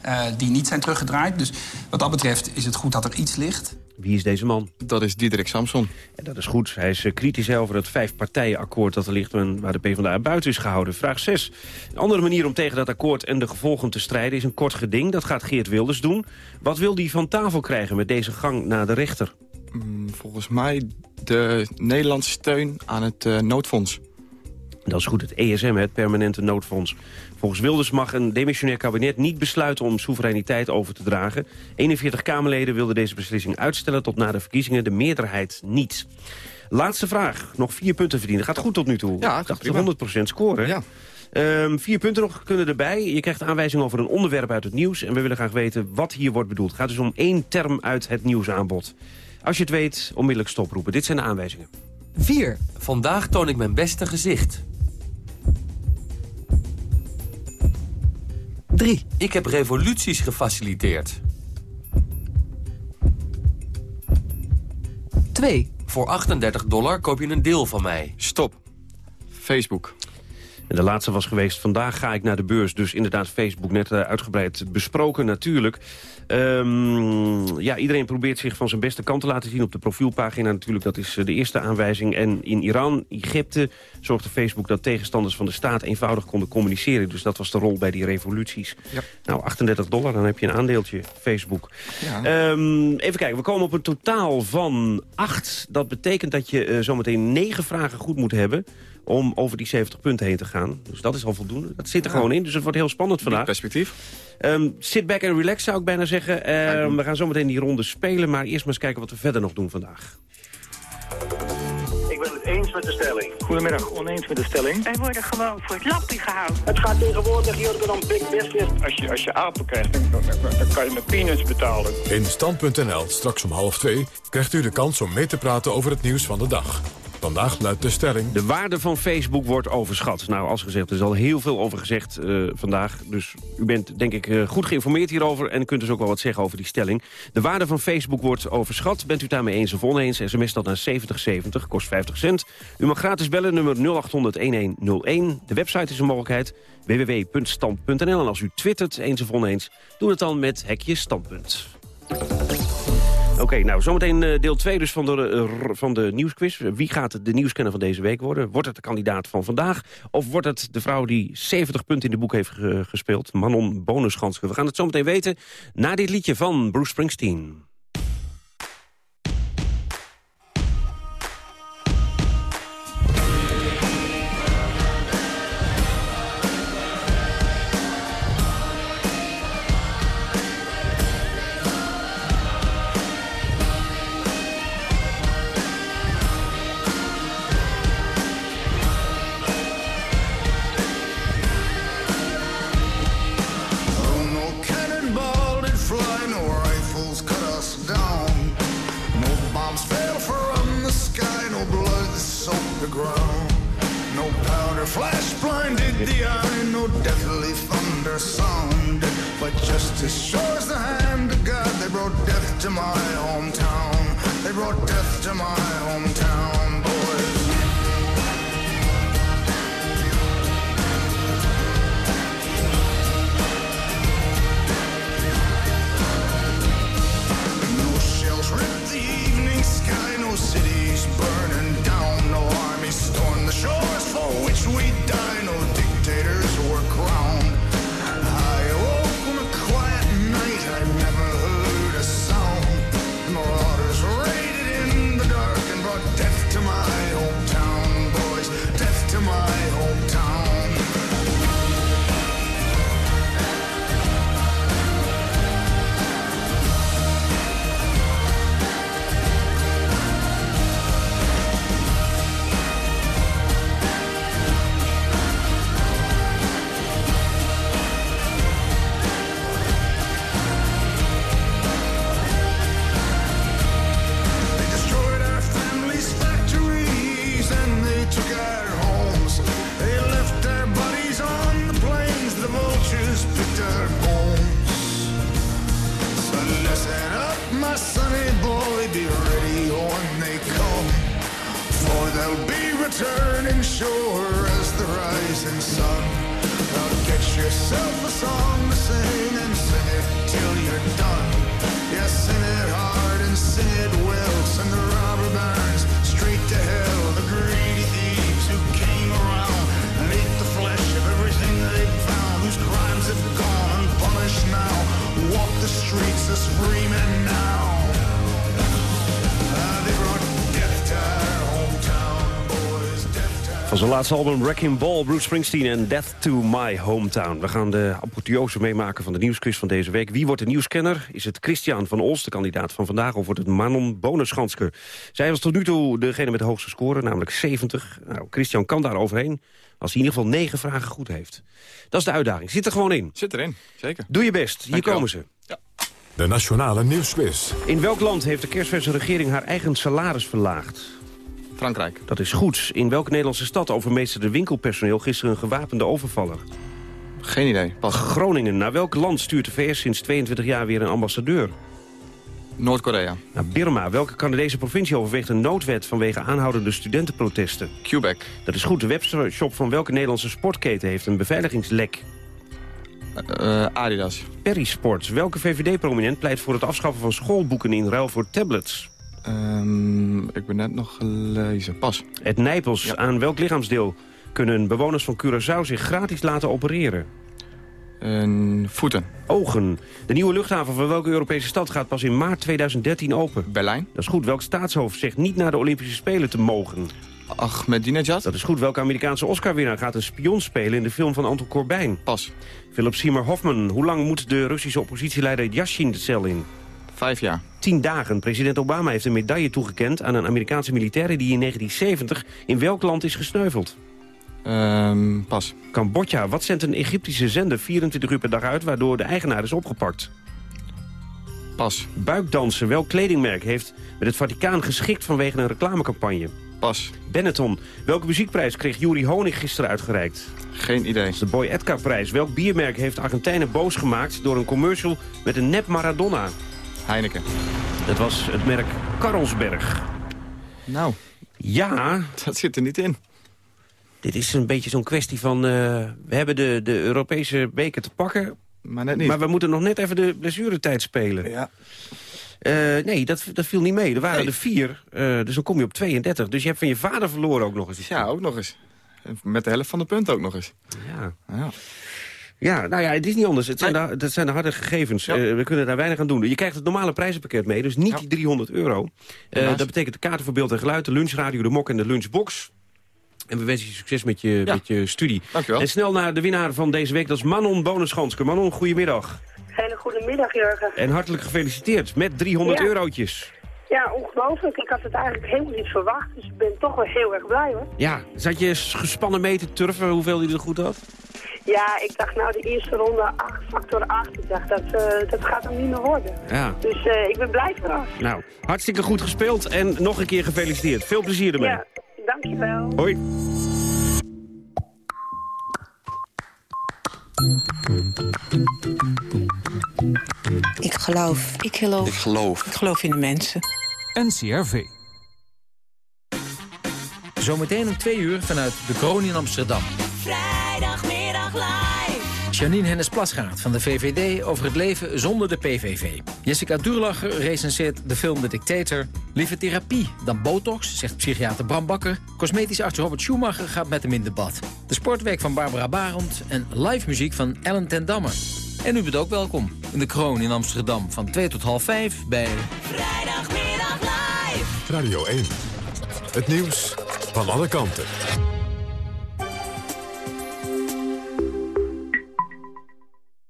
Eh, die niet zijn teruggedraaid. Dus wat dat betreft is het goed dat er iets ligt. Wie is deze man? Dat is Diederik Samson. En dat is goed. Hij is eh, kritisch over het vijfpartijenakkoord dat er ligt... en waar de PvdA buiten is gehouden. Vraag 6. Een andere manier om tegen dat akkoord en de gevolgen te strijden... is een kort geding. Dat gaat Geert Wilders doen. Wat wil hij van tafel krijgen met deze gang naar de rechter? Mm, volgens mij de Nederlandse steun aan het uh, noodfonds. Dat is goed, het ESM, het permanente noodfonds. Volgens Wilders mag een demissionair kabinet niet besluiten om soevereiniteit over te dragen. 41 Kamerleden wilden deze beslissing uitstellen tot na de verkiezingen, de meerderheid niet. Laatste vraag, nog vier punten verdienen. Gaat goed tot nu toe. Ja, dat 100% scoren. Ja. Um, vier punten nog kunnen erbij. Je krijgt aanwijzing over een onderwerp uit het nieuws. En we willen graag weten wat hier wordt bedoeld. Het gaat dus om één term uit het nieuwsaanbod. Als je het weet, onmiddellijk stoproepen. Dit zijn de aanwijzingen. 4. Vandaag toon ik mijn beste gezicht. 3. Ik heb revoluties gefaciliteerd. 2. Voor 38 dollar koop je een deel van mij. Stop. Facebook. En de laatste was geweest, vandaag ga ik naar de beurs. Dus inderdaad Facebook net uh, uitgebreid besproken natuurlijk. Um, ja, iedereen probeert zich van zijn beste kant te laten zien op de profielpagina. Natuurlijk, dat is uh, de eerste aanwijzing. En in Iran, Egypte, zorgde Facebook dat tegenstanders van de staat eenvoudig konden communiceren. Dus dat was de rol bij die revoluties. Ja. Nou, 38 dollar, dan heb je een aandeeltje Facebook. Ja. Um, even kijken, we komen op een totaal van 8. Dat betekent dat je uh, zometeen 9 vragen goed moet hebben om over die 70 punten heen te gaan. Dus dat is al voldoende. Dat zit er Ja. gewoon in, dus het wordt heel spannend vandaag. Perspectief. Ehm, sit back and relax zou ik bijna zeggen. Ehm, we gaan zometeen die ronde spelen, maar eerst maar eens kijken wat we verder nog doen vandaag. Ik ben het eens met de stelling. Goedemiddag, oneens met de stelling. Wij worden gewoon voor het lappie gehouden. Het gaat tegenwoordig hier dan big business. Als je, als je apen krijgt, dan, dan, dan kan je met peanuts betalen. In Stand.nl, straks om half twee, krijgt u de kans om mee te praten over het nieuws van de dag. Vandaag luidt de stelling... De waarde van Facebook wordt overschat. Nou, als gezegd, er is al heel veel over gezegd eh, vandaag. Dus u bent, denk ik, eh, goed geïnformeerd hierover... en kunt dus ook wel wat zeggen over die stelling. De waarde van Facebook wordt overschat. Bent u daarmee eens of oneens? SMS dat naar 7070, kost 50 cent. U mag gratis bellen, nummer 0800-1101. De website is een mogelijkheid, www.stand.nl. En als u twittert, eens of oneens, doe het dan met hekje standpunt. Oké, nou, zometeen eh, deel 2 dus van de, eh, van de nieuwsquiz. Wie gaat de nieuwskenner van deze week worden? Wordt het de kandidaat van vandaag? Of wordt het de vrouw die 70 punten in de boek heeft ge- gespeeld? Manon Bonusganske. We gaan het zometeen weten na dit liedje van Bruce Springsteen. Ground. No powder flash blinded the eye, no deathly thunder sounded. But justice shows the hand of God. They brought death to my hometown. They brought death to my hometown, boys. Shores for which we die, yourself a song to sing and sing it till you're done. Yeah, sing it hard and sing it well. Van zijn laatste album Wrecking Ball, Bruce Springsteen en Death to My Hometown. We gaan de apotheose meemaken van de nieuwsquiz van deze week. Wie wordt de nieuwscanner? Is het Christian van Olst, de kandidaat van vandaag... of wordt het Manon Bonenschansker? Zij was tot nu toe degene met de hoogste score, namelijk 70. Nou, Christian kan daar overheen als hij in ieder geval negen vragen goed heeft. Dat is de uitdaging. Zit er gewoon in. Zit erin, zeker. Doe je best. Hier Dankjewel. komen ze. De Nationale Nieuwsquiz. In welk land heeft de kerstverse regering haar eigen salaris verlaagd? Frankrijk. Dat is goed. In welke Nederlandse stad overmeesterde winkelpersoneel gisteren een gewapende overvaller? Geen idee. Pas. Groningen. Naar welk land stuurt de VS sinds 22 jaar weer een ambassadeur? Noord-Korea. Naar Birma. Welke Canadese provincie overweegt een noodwet vanwege aanhoudende studentenprotesten? Quebec. Dat is goed. De webshop van welke Nederlandse sportketen heeft een beveiligingslek? Eh, Adidas. Perisport. Welke VVD-prominent pleit voor het afschaffen van schoolboeken in ruil voor tablets? Ehm, ik ben net nog gelezen. Pas. Het Nijpels. Aan welk lichaamsdeel kunnen bewoners van Curaçao zich gratis laten opereren? En voeten. Ogen. De nieuwe luchthaven van welke Europese stad gaat pas in maart 2013 open? Berlijn. Dat is goed. Welk staatshoofd zegt niet naar de Olympische Spelen te mogen? Ahmadinejad. Dat is goed. Welke Amerikaanse Oscar-winnaar gaat een spion spelen in de film van Anton Corbijn? Pas. Philip Seymour Hoffman. Hoe lang moet de Russische oppositieleider Yashin de cel in? Vijf jaar. Tien dagen. President Obama heeft een medaille toegekend aan een Amerikaanse militaire die in 1970 in welk land is gesneuveld? Ehm, pas. Cambodja. Wat zendt een Egyptische zender 24 uur per dag uit waardoor de eigenaar is opgepakt? Pas. Buikdansen. Welk kledingmerk heeft met het Vaticaan geschikt vanwege een reclamecampagne? Pas. Benetton. Welke muziekprijs kreeg Juri Honig gisteren uitgereikt? Geen idee. De Boy Edgar-prijs. Welk biermerk heeft Argentijnen boos gemaakt door een commercial met een nep Maradona? Heineken. Dat was het merk Carlsberg. Nou. Ja. Dat zit er niet in. Dit is een beetje zo'n kwestie van... eh, we hebben de, de Europese beker te pakken... Maar net niet. Maar we moeten nog net even de blessuretijd spelen. Ja. Eh, nee, dat, dat viel niet mee. Er waren Nee. er vier, eh, dus dan kom je op 32. Dus je hebt van je vader verloren ook nog eens. Ja, ook nog eens. En Met de helft van de punten ook nog eens. Ja. Ja. Ja, nou ja, het is niet anders. Het zijn, de, dat zijn de harde gegevens. Ja. Eh, we kunnen daar weinig aan doen. Je krijgt het normale prijzenpakket mee, dus niet Ja. die 300 euro. Eh, dat betekent de kaarten voor beeld en geluid, de lunchradio, de mok en de lunchbox. En we wensen je succes met je, Ja. met je studie. Dankjewel. En snel naar de winnaar van deze week, dat is Manon Bonenschanske. Manon, goedemiddag. Hele goede middag, Jurgen. En hartelijk gefeliciteerd met 300 Ja. eurotjes. Ja, ongelooflijk. Ik had het eigenlijk helemaal niet verwacht. Dus ik ben toch wel heel erg blij, hoor. Ja, zat je gespannen mee te turven hoeveel je er goed had? Ja, ik dacht nou de eerste ronde 8, factor 8. Ik dacht dat, eh, dat gaat hem niet meer worden. Ja. Dus eh, ik ben blij verrast. Nou, hartstikke goed gespeeld en nog een keer gefeliciteerd. Veel plezier ermee. Ja, dankjewel. Hoi. Ik geloof. Ik geloof. Ik geloof. Ik geloof in de mensen. NCRV. Zometeen om twee uur vanuit de Kroon in Amsterdam. Vrijdagmiddag live. Janine Hennis-Plasgaard van de VVD over het leven zonder de PVV. Jessica Duurlacher recenseert de film De Dictator. Liever therapie dan botox, zegt psychiater Bram Bakker. Cosmetisch arts Robert Schumacher gaat met hem in debat. De sportweek van Barbara Barend en live muziek van Ellen ten Damme. En u bent ook welkom in de Kroon in Amsterdam van 2 tot half 5 bij... Vrijdagmiddag live. Radio 1. Het nieuws van alle kanten.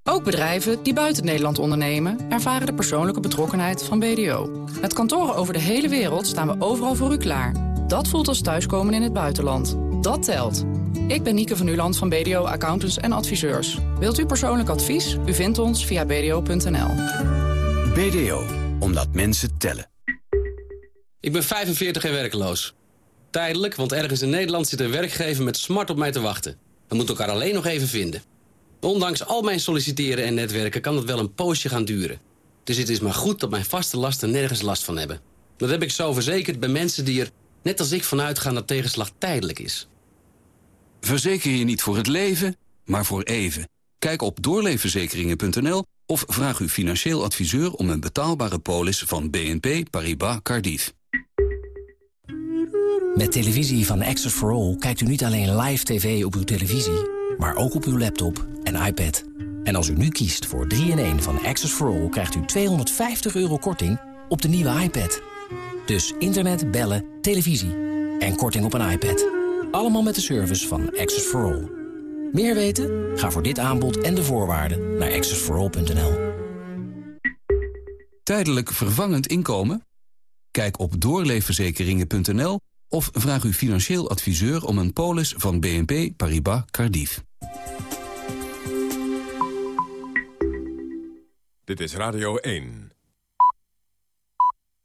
Ook bedrijven die buiten Nederland ondernemen... ervaren de persoonlijke betrokkenheid van BDO. Met kantoren over de hele wereld staan we overal voor u klaar. Dat voelt als thuiskomen in het buitenland. Dat telt. Ik ben Nieke van Uland van BDO Accountants en Adviseurs. Wilt u persoonlijk advies? U vindt ons via bdo.nl. BDO, omdat mensen tellen. Ik ben 45 en werkloos. Tijdelijk, want ergens in Nederland zit een werkgever met smart op mij te wachten. We moeten elkaar alleen nog even vinden. Ondanks al mijn solliciteren en netwerken kan het wel een poosje gaan duren. Dus het is maar goed dat mijn vaste lasten nergens last van hebben. Dat heb ik zo verzekerd bij mensen die er, net als ik, vanuit gaan dat tegenslag tijdelijk is. Verzeker je niet voor het leven, maar voor even. Kijk op doorleefverzekeringen.nl of vraag uw financieel adviseur om een betaalbare polis van BNP Paribas Cardiff. Met televisie van Access for All kijkt u niet alleen live tv op uw televisie, maar ook op uw laptop en iPad. En als u nu kiest voor 3-in-1 van Access for All krijgt u 250 euro korting op de nieuwe iPad. Dus internet, bellen, televisie en korting op een iPad. Allemaal met de service van Access for All. Meer weten? Ga voor dit aanbod en de voorwaarden naar accessforall.nl. Tijdelijk vervangend inkomen? Kijk op doorleefverzekeringen.nl of vraag uw financieel adviseur om een polis van BNP Paribas Cardiff. Dit is Radio 1.